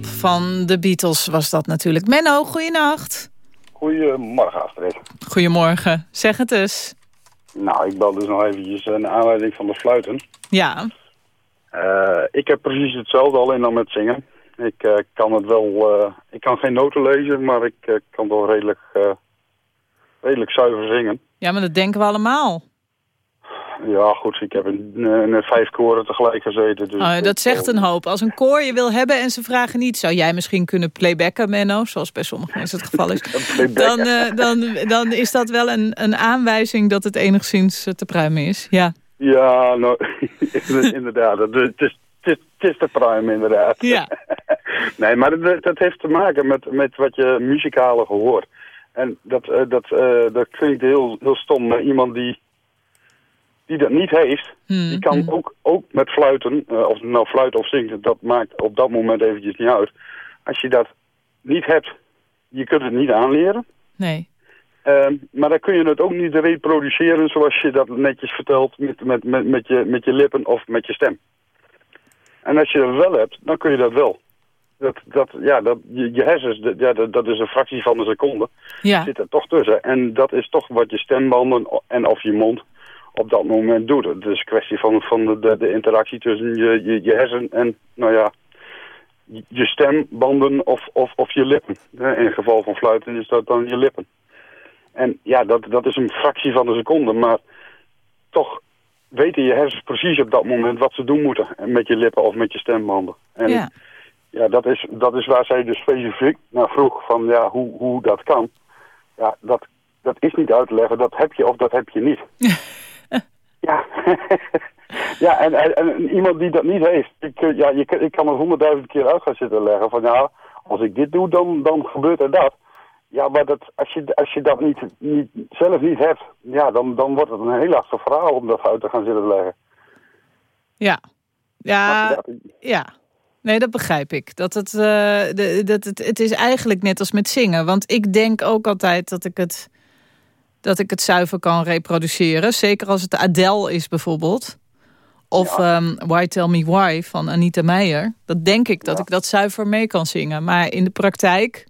[SPEAKER 3] Van de Beatles was dat natuurlijk. Menno, goeienacht.
[SPEAKER 14] Goedemorgen, Astrid.
[SPEAKER 3] Goedemorgen. Zeg het eens.
[SPEAKER 14] Nou, ik bel dus nog eventjes een aanleiding van de fluiten.
[SPEAKER 3] Ja.
[SPEAKER 14] Uh, ik heb precies hetzelfde, alleen dan met zingen. Ik uh, kan het wel... Uh, ik kan geen noten lezen, maar ik kan wel redelijk redelijk zuiver zingen.
[SPEAKER 3] Ja, maar dat denken we allemaal.
[SPEAKER 14] Ja, goed, ik heb in, eh, in vijf koren tegelijk gezeten. Dus
[SPEAKER 3] Oh, dat zegt een hoop. Als een koor je wil hebben en ze vragen niet... zou jij misschien kunnen playbacken, Menno, zoals bij sommigen mensen het geval is... dan, eh, dan, dan is dat wel een, een aanwijzing dat het enigszins eh, te pruimen is. Ja.
[SPEAKER 14] Ja, nou, inderdaad. Het is, het te prime, inderdaad.
[SPEAKER 3] Ja.
[SPEAKER 14] nee, maar dat, dat heeft te maken met, met wat je muzikale gehoor. En dat, eh, dat, eh, dat klinkt heel, heel stom, maar iemand die, die dat niet heeft, die kan ook, ook met fluiten, eh, of nou fluiten of zingen, dat maakt op dat moment eventjes niet uit. Als je dat niet hebt, je kunt het niet aanleren.
[SPEAKER 3] Nee.
[SPEAKER 14] Ehm, maar dan kun je het ook niet reproduceren zoals je dat netjes vertelt met, met, met, met, je, met je lippen of met je stem. En als je dat wel hebt, dan kun je dat wel. Dat, dat, ja, dat, je, je hersens, dat, ja, dat, dat is een fractie van een seconde,
[SPEAKER 3] Ja.
[SPEAKER 14] zit er toch tussen. En dat is toch wat je stembanden en of je mond op dat moment doet. Het is een kwestie van, van de, de, de interactie tussen je, je, je hersen en, nou ja, je- stembanden of, of, of je lippen. In het geval van fluiten is dat dan je lippen. En ja, dat, dat is een fractie van een seconde, maar toch weten je hersens precies op dat moment wat ze doen moeten. En Met je lippen of met je stembanden. En
[SPEAKER 3] Ja.
[SPEAKER 14] ja, dat is, dat is waar zij dus specifiek naar vroeg van ja, hoe, hoe dat kan. Ja, dat, dat is niet uit te leggen. Dat heb je of dat heb je niet. ja, ja en, en, en iemand die dat niet heeft, ik, eh, ja, je, kan- ik kan er honderdduizend keer uit gaan zitten leggen van ja, als ik dit doe, dan, dan gebeurt er dat. Ja, maar dat, als, je, als je dat niet, niet, zelf niet hebt, ja, dan, dan wordt het een heel lastig verhaal om dat uit te gaan zitten leggen.
[SPEAKER 3] Ja. Ja, ja. Nee, dat begrijp ik. Dat het, eh, de, dat het, het is eigenlijk net als met zingen. Want ik denk ook altijd dat ik het, dat ik het zuiver kan reproduceren. Zeker als het Adele is bijvoorbeeld. Of ehm, Why Tell Me Why van Anita Meijer. Dat denk ik dat ik dat zuiver mee kan zingen. Maar in de praktijk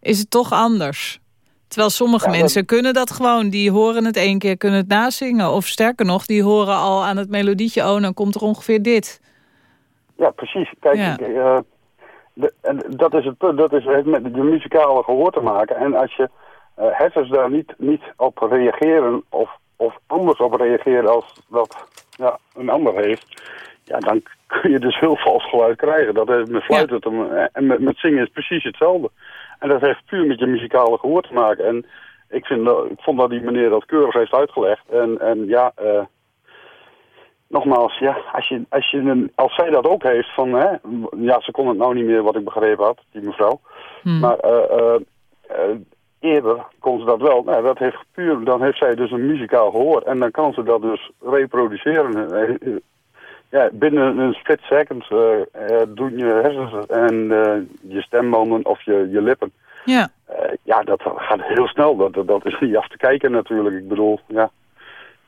[SPEAKER 3] is het toch anders. Terwijl sommige
[SPEAKER 14] Ja, dat-
[SPEAKER 3] mensen kunnen dat gewoon. Die horen het één keer, kunnen het nazingen. Of sterker nog, die horen al aan het melodietje... oh, dan komt er ongeveer dit.
[SPEAKER 14] Ja, precies. Kijk, ik, eh, de- en dat is het punt. Dat is, heeft met je muzikale gehoor te maken. En als je hersens daar niet, niet op reageren of, of anders op reageren als dat ja, een ander heeft, ja, dan kun je dus heel vals geluid krijgen. Dat heeft met fluiten te ma- en met, met zingen is precies hetzelfde. En dat heeft puur met je muzikale gehoor te maken. En ik, vind, ik vond dat die meneer dat keurig heeft uitgelegd. En, en ja, eh, nogmaals, ja, als, je, als, je een, als zij dat ook heeft van, hè, ja, ze kon het nou niet meer wat ik begrepen had, die mevrouw. Maar eh, eh, eh, eerder kon ze dat wel. Nou, dat heeft puur, dan heeft zij dus een muzikaal gehoor en dan kan ze dat dus reproduceren. Eh, Ja, binnen een split second eh, eh, doen je hersens en je stembanden of je, je lippen.
[SPEAKER 3] Ja.
[SPEAKER 14] Ja, dat gaat heel snel. Dat, dat, is niet af te kijken natuurlijk. Ik bedoel, ja.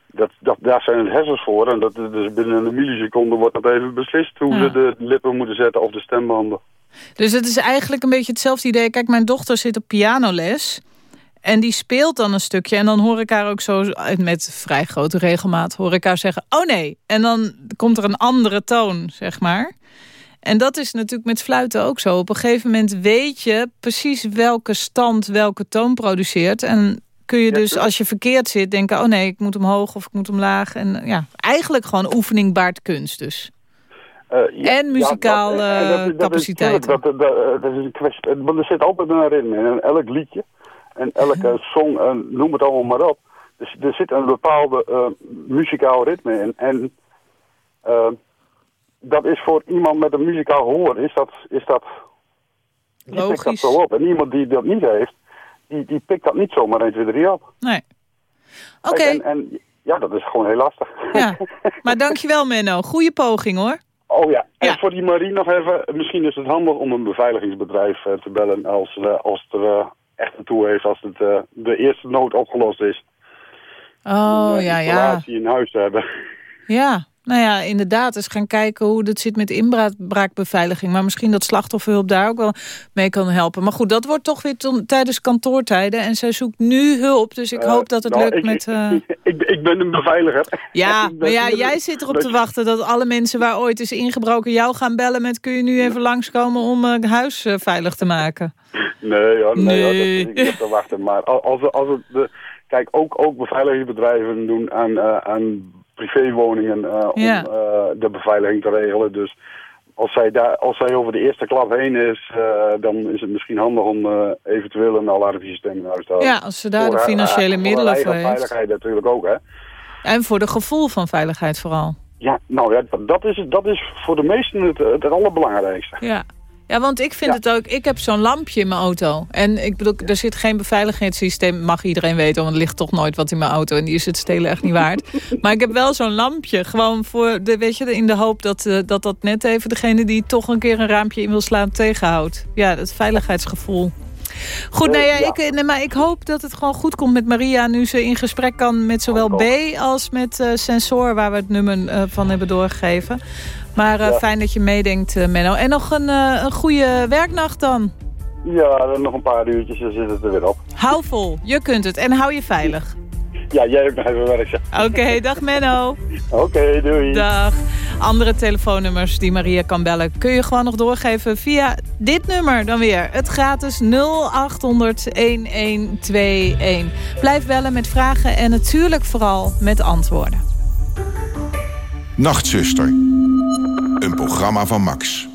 [SPEAKER 14] Dat, dat, daar zijn de hersens voor. En dat, dus binnen een milliseconde wordt dat even beslist hoe
[SPEAKER 3] Ja.
[SPEAKER 14] ze de lippen moeten zetten of de stembanden.
[SPEAKER 3] Dus het is eigenlijk een beetje hetzelfde idee. Kijk, mijn dochter zit op pianoles. En die speelt dan een stukje. En dan hoor ik haar ook zo met vrij grote regelmaat hoor ik haar zeggen... oh nee. En dan komt er een andere toon, zeg maar. En dat is natuurlijk met fluiten ook zo. Op een gegeven moment weet je precies welke stand welke toon produceert. En kun je dus als je verkeerd zit denken... oh nee, ik moet omhoog of ik moet omlaag. En ja, eigenlijk gewoon oefening baart kunst dus.
[SPEAKER 14] Eh, ja,
[SPEAKER 3] En muzikale
[SPEAKER 14] ja, dat- en dat- is-
[SPEAKER 3] capaciteiten.
[SPEAKER 14] tuurlijk, Dat, dat, dat, dat is een kwestie. Want er zit altijd een ritme in. En elk liedje en elke song, en noem het allemaal maar op. Dus er zit een bepaalde eh, muzikaal ritme in. En eh, dat is voor iemand met een muzikaal gehoor, is dat, is dat, die pikt dat
[SPEAKER 3] Logisch.
[SPEAKER 14] zo op. En iemand die dat niet heeft, die, die pikt dat niet zomaar 1, 2, 3 op.
[SPEAKER 3] Nee. Oké.
[SPEAKER 14] En, en ja, dat is gewoon heel lastig.
[SPEAKER 3] Ja, maar dankjewel Menno. Goeie poging hoor.
[SPEAKER 14] Oh ja, en voor die Marie nog even. Misschien is het handig om een beveiligingsbedrijf eh, te bellen als, eh, als het er eh, echt een toe heeft, als het de eerste nood opgelost is.
[SPEAKER 3] Oh,
[SPEAKER 14] Om,
[SPEAKER 3] ja, ja.
[SPEAKER 14] In huis te hebben.
[SPEAKER 3] Ja, nou ja, inderdaad. Dus gaan kijken hoe het zit met inbraakbeveiliging. Maar misschien dat slachtofferhulp daar ook wel mee kan helpen. Maar goed, dat wordt toch weer tijdens kantoortijden. En zij zoekt nu hulp, dus ik
[SPEAKER 14] Eh,
[SPEAKER 3] hoop dat het
[SPEAKER 14] nou,
[SPEAKER 3] lukt
[SPEAKER 14] ik-
[SPEAKER 3] met... eh,
[SPEAKER 14] ik, ik ben een beveiliger.
[SPEAKER 3] Ja, maar ja, jij zit erop
[SPEAKER 14] dat
[SPEAKER 3] te wachten dat alle mensen waar ooit is ingebroken jou gaan bellen met kun je nu even langskomen om het huis veilig te maken.
[SPEAKER 14] Nee, ja, nee, ja, dat, ik heb te wachten. Maar al- als, als het de, kijk, ook, ook beveiligingsbedrijven doen aan, aan privéwoningen eh,
[SPEAKER 3] Ja.
[SPEAKER 14] om eh, de beveiliging te regelen. Dus als zij, daar, als zij over de eerste klap heen is, eh, dan is het misschien handig om eventueel een alarmsysteem in huis te houden.
[SPEAKER 3] Ja, als ze daar de
[SPEAKER 14] Voor
[SPEAKER 3] financiële middelen voor heeft.
[SPEAKER 14] veiligheid natuurlijk ook, hè.
[SPEAKER 3] En voor de gevoel van veiligheid vooral.
[SPEAKER 14] Ja, nou ja, dat is, dat is voor de meesten het, het allerbelangrijkste.
[SPEAKER 3] Ja. Ja, want ik vind het ook... Ik heb zo'n lampje in mijn auto. En ik bedoel, er zit geen beveiligingssysteem. Mag iedereen weten, want er ligt toch nooit wat in mijn auto. En die is het stelen echt niet waard. maar ik heb wel zo'n lampje. Gewoon voor, de, weet je, in de hoop dat, eh, dat dat net even degene die toch een keer een raampje in wil slaan tegenhoudt. Ja, dat veiligheidsgevoel. Goed, nee, ja, ik, nee, maar ik hoop dat het gewoon goed komt met Maria... nu ze in gesprek kan met zowel B als met eh, Sensor... waar we het nummer van hebben doorgegeven. Maar eh,
[SPEAKER 14] Ja.
[SPEAKER 3] fijn dat je meedenkt, eh, Menno. En nog een, eh, een goede werknacht dan.
[SPEAKER 14] Ja, dan nog een paar uurtjes, dan zit het er weer op.
[SPEAKER 3] Hou vol, je kunt het. En hou je veilig.
[SPEAKER 14] Ja, jij ook nog even werk.
[SPEAKER 3] Oké, dag Menno.
[SPEAKER 14] Oké, doei.
[SPEAKER 3] Dag. Andere telefoonnummers die Maria kan bellen... kun je gewoon nog doorgeven via dit nummer dan weer. Het gratis 0800-1121. Blijf bellen met vragen en natuurlijk vooral met antwoorden.
[SPEAKER 15] Nachtzuster. Een programma van Max.